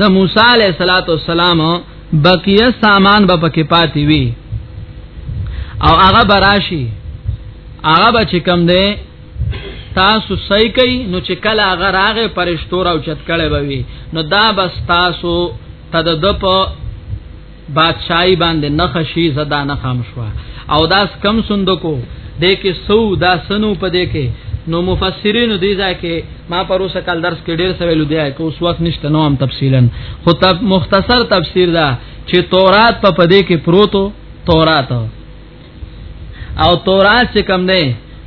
د موسی علیہ الصلات والسلام بقیه سامان به پکې پاتې وي او هغه براشي هغه به چې کم دی تاسو صحیح کوي نو چې کله هغه راغې پرشتو راو چت کړي به وي نو دا بس تاسو تد د په بادشاہي باندې نخ شي زدا نه خام شو او داس کم صندوقو د کې سو دا سنو پدې کې نو مفسرین دې ځکه ما پروسه کال درس کې ډېر سویل دی که اوس وخت نشته نو هم تفصیلا خو تب مختصر تفسیر دا چې تورات په پدې کې پروتو تورات او تورات چې کم دی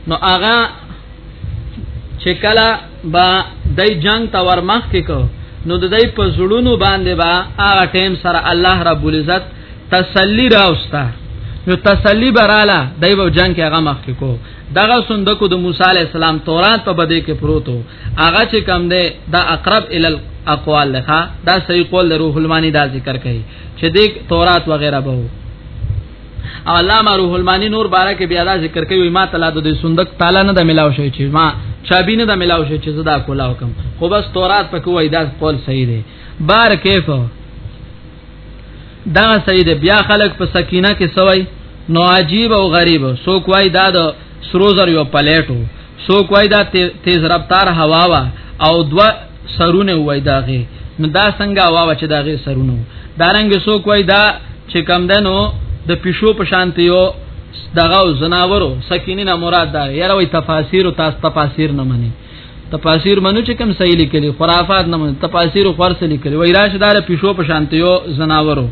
نو هغه چې کله با دای جنگ تا ورمخ کې کو نو د دای په زړونو باندې با هغه ټیم سره الله رب العزت تسلی راوستا نو تسلی براله دای په جنگ کې هغه مخ کې کو دغه صندوق د موسی علی السلام تورات په بده کې پروتو هغه چې کم دی دا اقرب ال اقوال لخوا دا صحیح قول روح المانی دا ذکر کړي چې د تورات وغیرہ به او علامه روح المانی نور بارا کې بیا دا ذکر کوي ما تعالی د صندوق تعالی نه د ملاو شوی چې ما چابی نه د ملاو شوی چې زدا کولا حکم خو بس تورات پکې وای دا قول صحیح دی بار کیف دا صحیح دی بیا خلک په سکینه کې سوای نو عجیب او غریب سو کوی دا د سروزر یو پلیټو سو کوي دا تیز رفتار هوا وا او دوا سرونه وای داغه نو دا څنګه هوا وا چې داغه سرونه دارنګ سو کوي دا چې کم دنو د پښو په شانته یو دغه زناورو سکینه نه مراد دا یاره وای تفاسیر او تاسو تفاسیر نه مني تفاسیر منو چې کم صحیح لیکلي خرافات نه منو تفاسیر خرڅ لیکلي وای راشدار پښو په شانته یو زناورو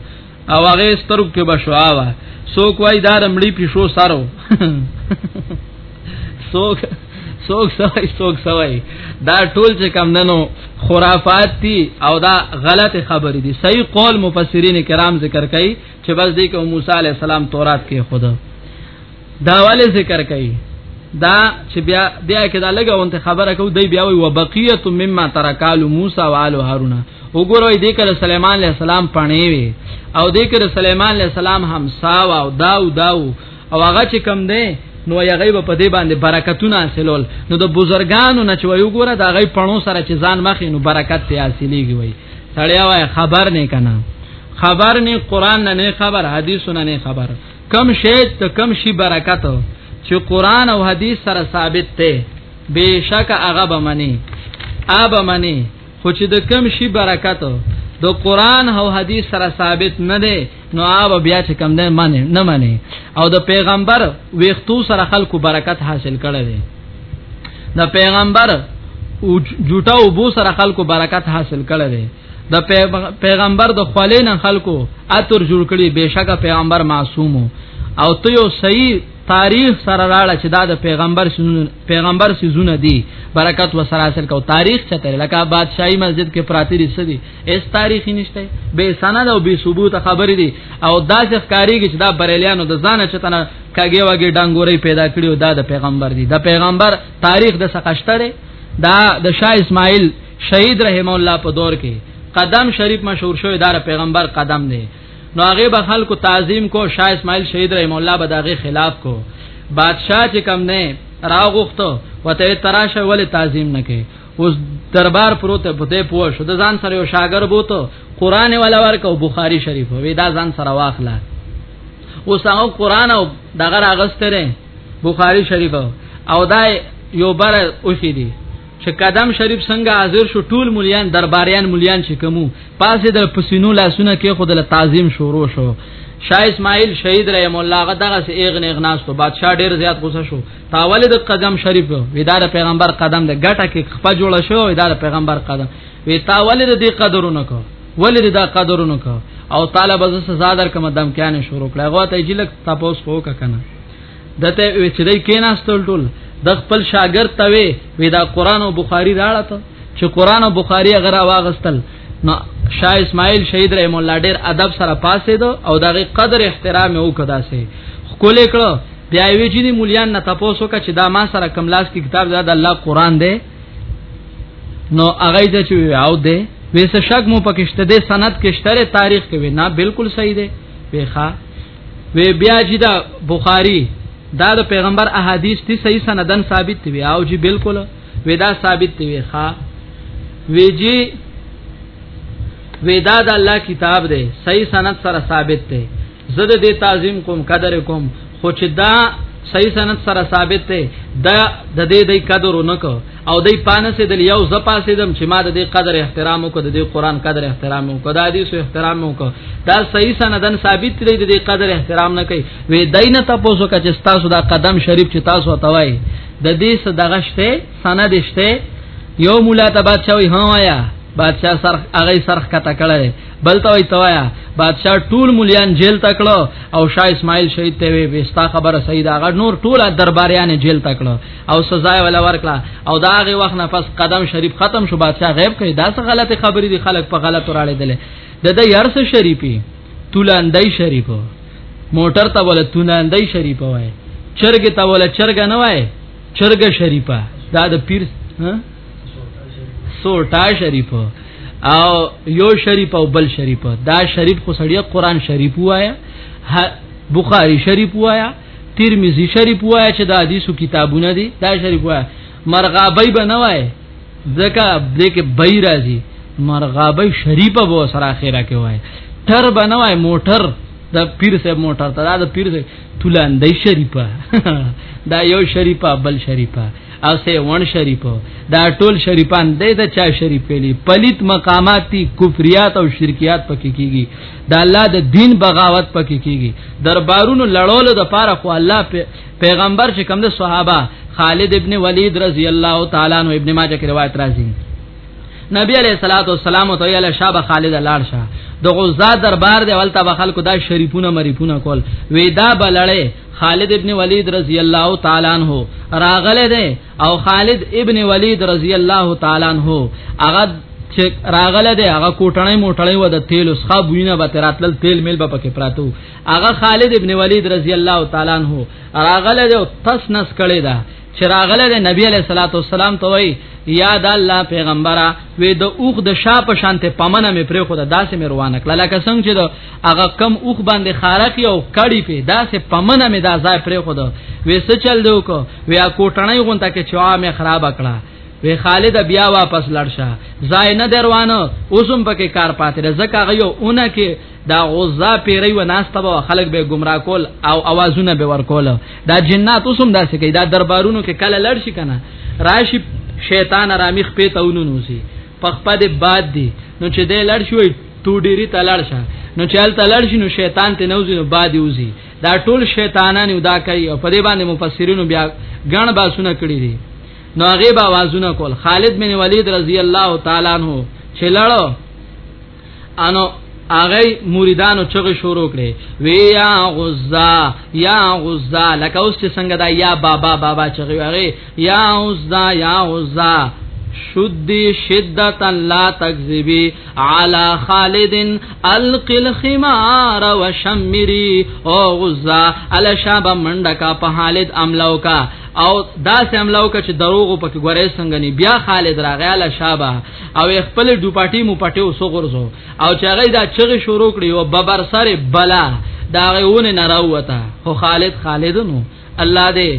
او هغه سترګ کې بشوا وا سوک وای دا رمړی پیشو سارو سوک سوک سوای سوک سوای دا ټول چې کم ننو خرافات دي او دا غلط خبرې دي صحیح قول مفسرین کرام ذکر کوي چې بس دې کې موسی علی السلام تورات کې خود دا والے ذکر کوي دا چې بیا بیا کې دا لګاونته خبره کو دی بیا وی وبقیت مما ترکال موسی و آل هارون وګوروي دې کړه سليمان عليه السلام پڼې وي او دې کړه سليمان عليه السلام همسا او داو داو او هغه چې کم دی نو یا غیب په دې باندې برکتونه حاصلول نو د بزرګانو نه چې ویو ګوره دا غیب پڼو سره چې ځان مخې نو برکت ته حاصلېږي وای سړیا وای خبر نه کنا خبر نه قران نه خبر حدیثونه نه خبر کم شی ته کم شی برکت چې قران او حدیث سره ثابت ته بشک هغه به منی اب منی خو چې د کم شی برکت د قران او حدیث سره ثابت نه دی نو آب بیا چې کم نه معنی نه معنی او د پیغمبر ویختو سره خلکو برکت حاصل کړي دي د پیغمبر او جوټه او بو سره خلکو برکت حاصل کړي دي د پیغمبر د خولین خلکو اتر جوړ کړي بشکه پیغمبر معصوم او ته یو صحیح تاریخ سره راړه چې دا د پیغمبر پیغمبر سيزونه دي برکت و سراسر کو تاریخ چته لکه بادشاہي مسجد کې پراتی دي سدي اس تاریخي نشته به سند او به ثبوت خبرې دي او دا ځخ کاریږي چې دا بریلیانو د ځانه چتنه کاږي واګي ډنګوري پیدا کړي او دا د پیغمبر دي د پیغمبر تاریخ د سقشتره دا د شاه اسماعیل شهید رحم الله په دور کې قدم شریف مشهور شوی دار پیغمبر قدم دی نو هغه به خلکو تعظیم کو شاه اسماعیل شهید رحم الله به دغه خلاف کو بادشاہ چې کم نه راغوخته وته تراشه ولې تعظیم نه کوي اوس دربار پروت په دې پوه شو د ځان سره یو شاګر بوته قران ولا ورکو بخاری شریف وې دا ځان سره واخلا اوس هغه قران او دغه راغستره بخاری شریف او دا یو بر اوخی دی چې قدم شریف څنګه حاضر شو ټول مليان درباریان مليان چې کومو پاسه د پسینو لاسونه کې خود له تعظیم شروع شو شاه اسماعیل شهید رحم الله هغه دغه سه اغن اغناس ته بادشاہ ډیر زیات غوسه شو تاول د قدم شریف ودار پیغمبر قدم د ګټه کې خپه جوړ شو ودار پیغمبر قدم وی تاول د دې قدرونه کو ولې دا قدرونه کو او طالب از سزا در کوم دم کانه شروع کړه غوته جلک تاسو کو کنه دته وی چې دای کیناستل ټول د خپل شاګرد ته وی وی دا قران او بخاری راړه ته چې قران او بخاری غره واغستل نو شاه اسماعیل شهید رحم الله ډیر ادب سره پاسې دو او دغه قدر احترام یې وکړا سي خپل کړه بیا وی چې مولیان نه تاسو کا چې دا ما سره کم لاس کې کتاب دا د الله قران دی نو هغه دې چې او دې ویسه شک مو پکشته دې سند کې شتره تاریخ کې نه بالکل صحیح دی ویخه وی بیا چې دا بخاری دا د پیغمبر احادیث دي صحیح سندن ثابت دی او جی بالکل ودا ثابت دی ښا وی جی ودا د الله کتاب دی صحیح سند سره ثابت دی زده دې تعظیم کوم قدر کوم خو چې دا صحیح سند سره ثابت دی دا د دې د قدر نه کو او دای پانه سه دل یو زپا سه دم چې ما د دې قدر احترام وکړ د دې قران قدر احترام وکړ د حدیث احترام وکړ دا صحیح سندن ثابت دی د دې قدر احترام نه کوي وې دینه تاسو کا چې تاسو دا قدم شریف چې تاسو توای د دې صدقه شته سند شته یو مولا ته بادشاہ وی ها وایا بادشاہ سر هغه سرخ کته کړه بل ته وی توایا بادشاہ ټول مليان جیل تکړه او شاه اسماعیل شهید ته وی وستا خبره صحیح دا غ نور ټول درباریان جیل تکړه او سزا ولا ورکړه او دا غي وخت نه پس قدم شریف ختم شو بادشاہ غیب کړي دا څه غلطه خبرې دي خلک په غلط وراړي دي د د یارس شریفي تولاندای شریفو موټر ته ولا تولاندای شریفو وای چرګ ته ولا چرګ نه وای چرګ شریفه دا د پیر ها سوټا شریف او یو شریف او بل شریف دا شریف خو سړی قران شریف وایا بخاری شریف وایا ترمذی شریف وای چې د حدیثو کتابونه دي دا شریف وای مرغابی به نه وای ځکه دې کې بای راځي مرغابی شریفه به سره اخره کې وای تر به نه وای موټر د پیر صاحب موټر ته دا د پیر صاحب تولاندې شریفه دا یو شریفه بل شریفه او سه ون شریفه دا ټول شریفان دې د چا شریف ویلي پلیت مقامات کفریات او شرکیات پکې کیږي د الله د دین بغاوت پکې کیږي دربارونو لړولو د پاره خو الله په پیغمبر چې کوم د صحابه خالد ابن ولید رضی الله تعالی عنہ ابن ماجه کې روایت راځي نبی علیہ الصلوۃ والسلام ته یله شاب خالد لاړ شه د غزا دربار دی ولته به خلکو دا شریفونه مریفونه کول وېدا بلړې خالد ابن ولید رضی الله تعالی عنہ راغله ده او خالد ابن ولید رضی الله تعالی عنہ هغه چې راغله ده هغه کوټړې موټړې و د تیل اسخه بوینه به تراتل تیل مل به پکې پراتو هغه خالد ابن ولید رضی الله تعالی عنہ راغله ده تس نس کړي ده چې راغله ده نبی علیہ الصلوۃ والسلام ته وای یا د الله پیغمبره وې د اوخ د شاپ شانته پمنه مې پرې خو د داسې مې روانه کړه لکه څنګه چې هغه کم اوخ باندې خارخي او کړي په داسې پمنه مې دا ځای پرې خو دا وې څه چل دیو کو ویا کوټنۍ غونته کې چوا مې خراب کړه وی خالد بیا واپس لړشه زای نه دروانه اوسم پکې کار پاتې زکه غيو اونه کې دا غوزا پیری و ناسته به خلک به گمراه کول او اوازونه به ورکول دا جنات اوسم داسې کې دا دربارونو کې کله لړ شي کنه راشي شیطان رامخ په تاونو نوسی پخپا دې باد دی نو چې دې لړ شوې تو ډيري تلړ شه نو چل تلړ شي نو شیطان ته نوځي نو باد یوزي دا ټول شیطانان یو دا کوي او په دې باندې مفسرینو بیا غن باسونه کړی دي نو هغه با وازونه کول خالد بن ولید رضی الله تعالی عنہ چې لړو انو هغه مریدانو چغه شروع کړي وی یا غزا یا غزا لکه اوس چې څنګه دا یا بابا بابا چغه وی یا غزا یا غزا شدی شدت لا تکذبی علی خالد القل خمار وشمری او غزا علی شاب منډه کا په حالد عملو کا او دا سه عملو کا چې دروغ په کې ګورې څنګه نی بیا خالد راغی علی شابه او خپل ډوپاټي مو پټو سو غرزو او چې هغه دا چغه شروع کړي او ببر سره بلا دا غيونه نه راوته خو خالد خالد نو الله دې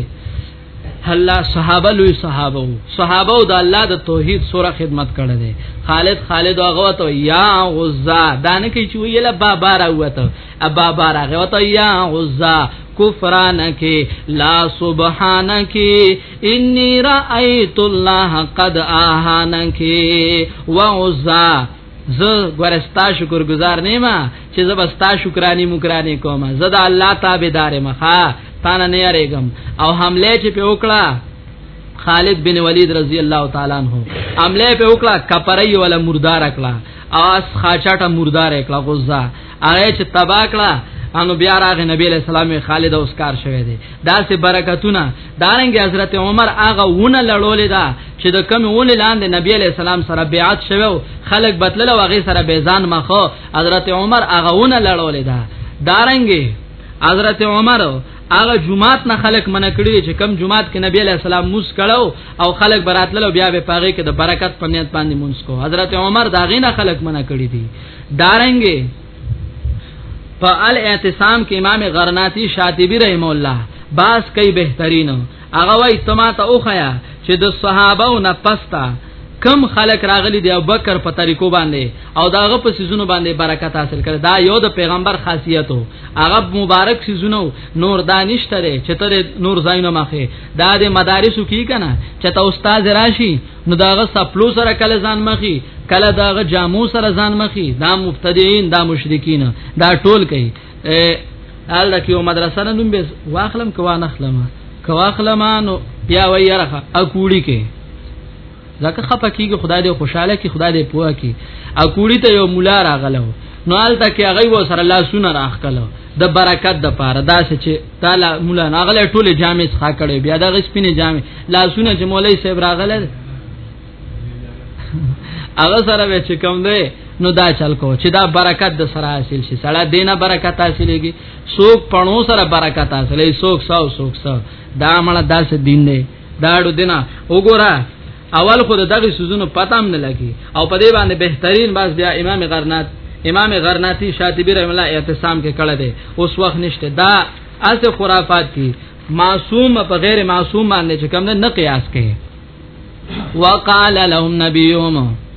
الله صحابه لوی صحابه صحابه او د الله د توحید سره خدمت کړي دي خالد خالد هغه ته یا غزا دانه کی چې ویله بابا راوته ابا بارا غوته یا غزا کفرانکی لا سبحانکی انی رأیت الله قد آهانک وعزا زه ګورستا شکر گزار نیما چې زه بستا شکرانی مکرانی کوم زه د الله تابعدار مخه تانه نه یریګم او حمله چې په وکړه خالد بن ولید رضی الله تعالی عنہ حمله په وکړه کپرای ولا مردار کړه او اس خاچاټه مردار کړه غزا هغه چې تبا کړه انو بیا راغ نبی علیہ السلام خالد اوس کار شوه دی دا سه برکتونه دارنګ حضرت عمر هغه ونه لړولې دا چې د کم ونه لاندې نبی علیہ السلام سره بیعت شوه خلک بتلل او هغه سره بیزان مخه حضرت عمر هغه ونه لړولې دا دارنګ حضرت عمر هغه جمعات نه خلق منع کړی چې کم جمعات کې نبی علی السلام موس کړو او خلق براتلل بیا به پاره کې د برکت پنیت باندې مونږ کو حضرت عمر دا غینه خلق منع کړی دي دارنګي په ال اعتصام کې امام غرناطی شاطبی رحم الله باس کوي بهترین هغه وای تما ته اوخیا چې د صحابه او نه پستا کم خلق راغلی دی ابوبکر په طریقو باندې او داغه په سيزونو باندې برکت حاصل کړي دا یو د پیغمبر خاصیتو هغه مبارک سيزونو نور دانشتره چې تر نور زاینو مخه دا د مدارسو کې کنه چې تا استاد راشي نو داغه سپلو سره کله ځان مخي کله داغه جامو سره ځان مخي دا مبتدعين دا مشرکین دا ټول کوي الله کې یو مدرسه نه نوم به واخلم کوا نخلم کوا خلمانو بیا ویرخه اکوړي کې ځکه خپه کیږي خدای دې خوشاله کی خدای دې پوها کی اکوړي ته یو مولا راغلو نو آلته کې هغه و سره لاسونه راخلو د برکت د پاره دا چې تعالی مولا ناغله ټوله جامې ښا کړې بیا دغه سپینه جامې لاسونه چې مولای صاحب راغله هغه سره به چې کوم دی نو دا چل کو چې دا برکت د سره حاصل شي سړی دینه برکت حاصلېږي سوک پڼو سره برکت حاصلې سوک ساو سوک ساو دا مړه داس دین دی داړو دینا وګوره اول خو دغه سوزونو پتام نه لګي او په دې باندې بهترین باز بیا امام غرنات امام غرناتی شاطبی رحم الله اعتصام کې کړه دی اوس وخت نشته دا اسه خرافات دي معصوم په غیر معصوم باندې چې کوم نه قیاس کوي وقال لهم نبيهم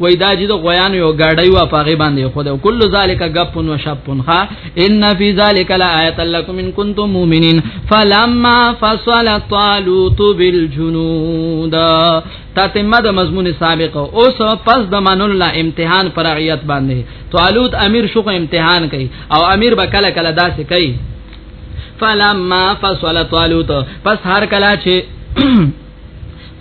وای دا چې د غویانو یو گاډی وا پاغه باندې خو ده کله ذالک غپن و شپن خا ان فی ذالک لآیت لکم ان کنتم مؤمنین فلما فصل طالوت بالجنود تتمه د مضمون سابق اوس پس د منل لا امتحان پر رعیت باندې طالوت امیر شو امتحان کوي او امیر به کله کله داسې کوي فلما فصل طالوت پس هر کله چې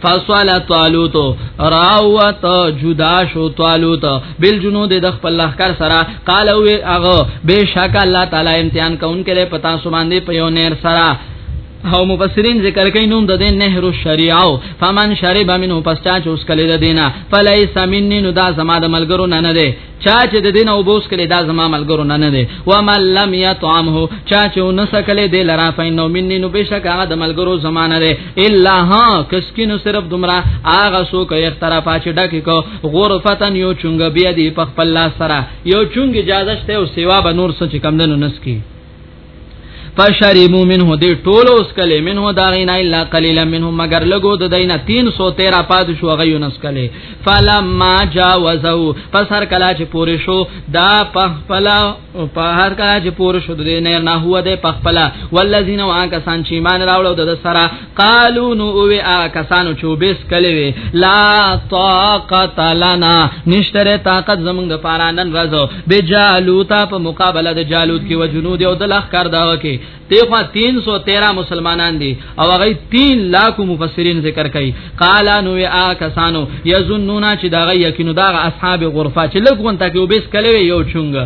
فصل طالوت راوت جدا شو طالوت بل جنود د خپل لخر سره قال او هغه بشک الله تعالی امتحان کون کړي پتا سو باندې په یو نیر سره او مفسرین ذکر کوي نوم د دین نهر الشریعه فمن شرب منه پس چا چې اوس کله د دینه فلیس منی نو دا زما د ملګرو نه نه دی چا چې د دین او بوس کړي دا زما ملګرو نه نه دي و ما لم یطعمه چا چې ونسکلې د لرا فینو مني نو بشک هغه د ملګرو زمانه ده الا ها کسکینو صرف دمرا هغه سو کې اختلاف چې ډکه کو غرفتن یو چونګ بیا دی په خپل لاس سره یو چونګ اجازه شته او سیوا به نور څه کم نه نسکی فشربو منه دې ټول اوس کله منه دا غینا الا قليلا منه مگر لګو د دینه 313 پاد شو غيو نس کله فلما جاوزو پس هر کلا چې پوره شو دا پخپلا په هر کلا چې پوره شو دې نه نه هو دې پخپلا والذین وان کسان چې ایمان راوړو د سره قالو نو اوه آ کسانو چوبیس کلی وی لا طاقت لنا نشتره طاقت زمونږ د پارا نن راځو به جالوت په مقابله د جالوت کې وجنود او د لخ کار دا کې تیخوا 313 مسلمانان دي او هغه 3 لاکو مفسرین ذکر کوي قال نو آ کسانو یظنون چې دا یقینو دا اصحاب غرفه چې لګون تکي وبس کلی یو چونګه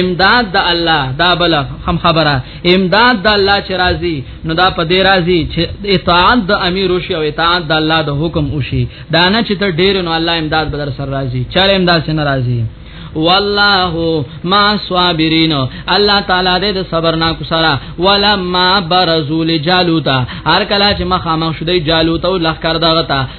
امداد د الله دا بل هم خبره امداد د الله چې راضي نو دا په دې راضي چې اطاعت د امیر او شی او اطاعت د الله د حکم او شی دا نه چې تر ډیر نو الله امداد بدر سر راضي چر امداد سره ناراضي والله ما صابرین الله تعالی دې د صبر نا کو سره ولما برزول جالوتا هر کله چې مخامخ شوی جالوتا او لخر دغه تا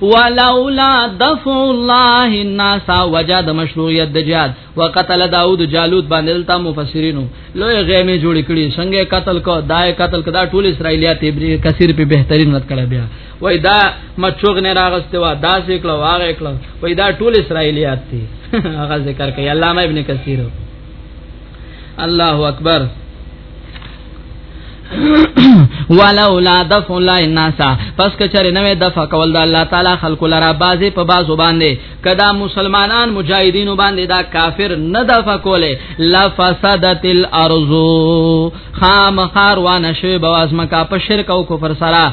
ولولا دفع الله الناس وجد مشروعیت د جهاد وقتل داوود جالوت باندې دلته مفسرینو لوی غیمه جوړ کړي څنګه قتل کو دای قتل کدا ټول اسرایلیات ابری کثیر په بهترین رد کړه بیا وای دا مچوغ نه راغسته وا دا ذکر واغه کړه وای دا ټول اسرایلیات دي هغه ذکر کوي علامه ابن کثیر الله اکبر ولولا دف الله الناس پس کچره نوې دف کول د الله تعالی خلق لرا بازي په بازو باندې کدا مسلمانان مجاهدین باندې دا کافر نه دف کوله لفسدت الارض خام خاروان شوی بوازمکا په شرک او کفر سره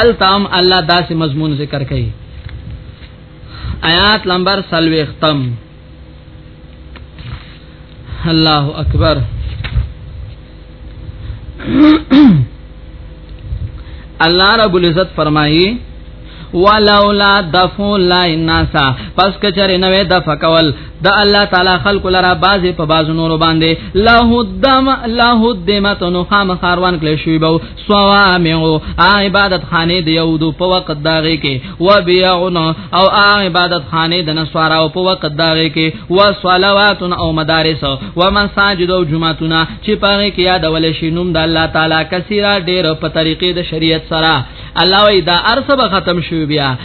ال تام الله داسې مضمون ذکر کړي آیات نمبر سلوي ختم الله اکبر الله رب العزت فرمایي ولولا دفع الله الناس پس کچره نوې د فکول د الله تعالی خلق لرا بازي په باز نور باندې له دم له دمت نو خام خاروان کله شوی بو صوامعو عبادت خانه دی یودو په وخت داغه کې و بیعون او عبادت خانه د نسوارا او په وخت داغه کې و صلوات او مدارس و مساجد او جمعتون چې پاره کې یاد ول شي نوم د الله تعالی کثیره ډیر په طریقې د شریعت سره الله وی دا ارسبه ختم شو بیا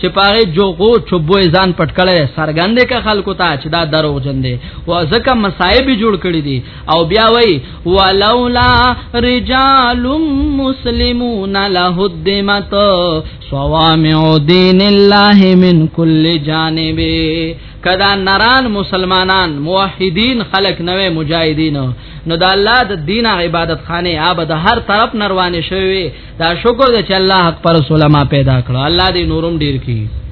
چې پاره جوغو چوبوې ځان پټ کړي سرګند کا خلکو ته چې دا دروغ جن دي و ځکه مصايب جوړ کړي دي او بیا وای ولولا رجال مسلمون لهدمت صوامع دین الله من کل جانب کدا نران مسلمانان موحدین خلق نوې مجاهدین نو د الله د دین عبادت خانه آباد هر طرف نروانه شوی دا شکر دې چې الله حق پر سلمہ پیدا کړو الله دې نورم ډیر کړي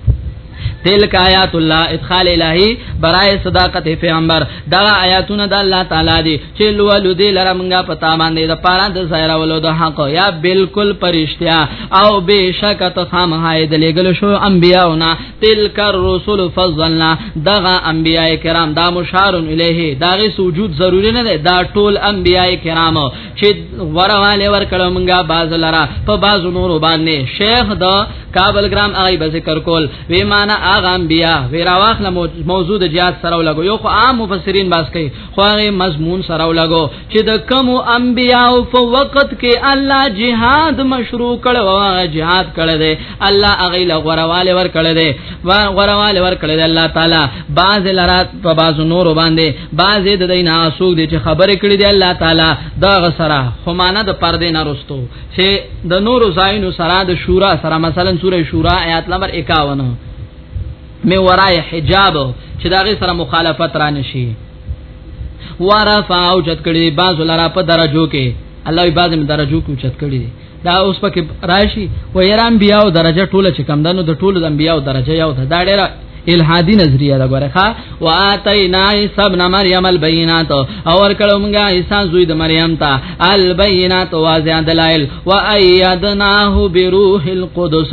تلک آیات الله ادخال الهی برای صداقت پیغمبر دا آیاتونه د الله تعالی دی چې لولو دی لره مونږه پتا باندې د پاره د ظاهر ولو د حق یا بالکل پرشتیا او بشک ته خام هاي د لګل شو انبیاونه تلک الرسل فضلنا دغه انبیای کرام دا مشار الیه داغه سوجود ضروری نه ده دا ټول انبیای کرام چې ورواله ور کړه مونږه باز لرا په باز نور باندې شیخ دا کابل ګرام آی به ذکر کول وی معنا اغام بیا وی راواخل موجود جات سره لګو یو خو عام مفسرین باس کوي خو هغه مضمون سره لګو چې د کم انبیا او په وخت کې الله جهاد مشروع کړو هغه جهاد کړی دی الله هغه له ورواله ور کړی دی ورواله ور کړی دی الله تعالی باز لرا په باز نور باندې بعضې د دین اسوک دي چې خبرې کړې دي الله تعالی دا غسرہ خمانه د پردې نه رستو چې د نور زاینو سره د شورا سره مثلا سوره شورا آیات نمبر 51 می ورای حجاب چې دا غي سره مخالفت را نشي ورفع او چت کړي بعض لرا په درجو کې الله بعض درجو کې چت کړي دا اوس پکې راشي و ایران بیا او درجه ټوله چې کم دنو د ټولو د انبیاء درجه یو ده دا ډیره الحادی نظریه دا غره ښا واتینا عیسی ابن مریم البینات او ورکړو موږ عیسی زوی د مریم ته البینات واضح دلائل و ایدناه بروح القدس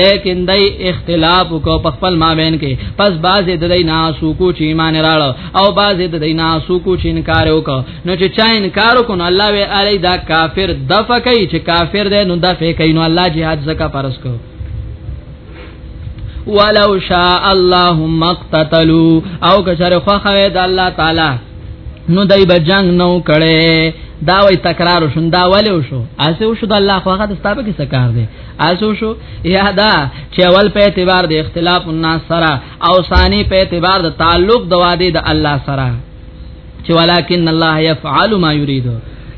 لیکن دای اختلاف کو په خپل مابین کې پس باز د دای ناسو کو چې ایمان راړ او باز د دای ناسو کو چې انکار وکړ نو چې چا انکار وکړ نو الله وی علی دا کافر دفع کوي چې کافر دی نو دفع کوي نو الله جهاد زکه فرض کو ولو شاء الله مقتتلوا او کچر خو خو د الله تعالی نو دای به جنگ نو کړي دا وای تکرار شون دا ولې وشو اسه وشو د الله خواغه د ستابه کې سکار دی اسو شو یا دا چې اول په اعتبار د اختلاف الناس سره او ثانی په اعتبار د تعلق د واده د الله سره چې ولکن الله يفعل ما يريد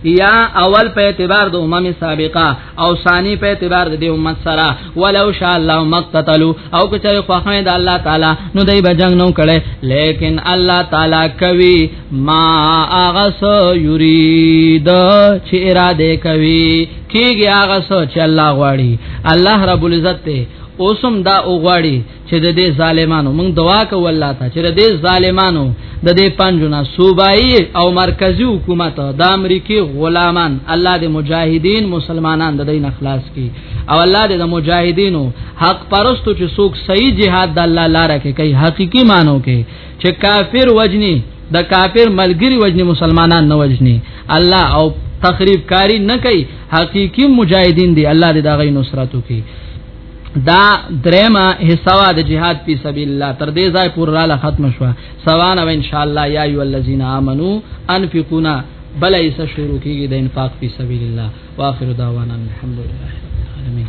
یا اول په اعتبار د امم سابقه او ثانی په اعتبار د امت سره ولو شاء الله مقتتلوا او کچې خوخه د الله تعالی نو دای بجنګ نو کړي لیکن الله تعالی کوي ما هغه سو یرید چې اراده کوي کیږي هغه سو چې الله غواړي الله رب العزت ته اوسم دا اوغواړي چې د دې ظالمانو موږ دعا کوو الله ته چې د دې ظالمانو د دې پنځونه صوبایي او مرکزی حکومت د امریکای غلامان الله د مجاهدین مسلمانان د دین اخلاص کی او الله د مجاهدینو حق پرستو چې څوک صحیح جهاد د الله لپاره کوي حقيقي مانو کې چې کافر وجني د کافر ملګری وجني مسلمانان نه وجني الله او تخریب کاری نه کوي حقيقي مجاهدین دي الله دې دا غي نصرت وکي دا درېما حصہ د جهاد په سبیل الله تر دې ځای پور را ختم شو سوان او ان شاء الله یا ایو الذین آمنو انفقونا بل ایس شروع کیږي د انفاق په سبیل الله واخر دعوانا الحمدلله العالمین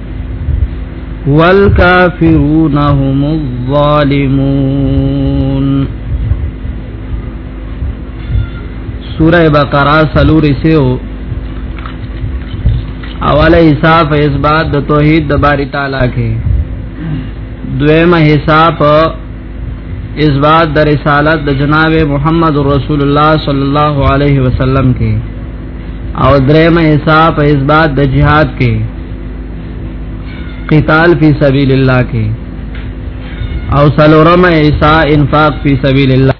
والکافرون هم الظالمون سورہ بقرہ سلور سیو اوله حساب اثبات د توحید د باری تعالی کې دویمه حساب اثبات د رسالت د جناب محمد رسول الله صلی الله علیه وسلم کې او دریم حصہ په اثبات د جهاد کې قتال فی سبیل الله کې او سلورم حصہ انفاق فی سبیل الله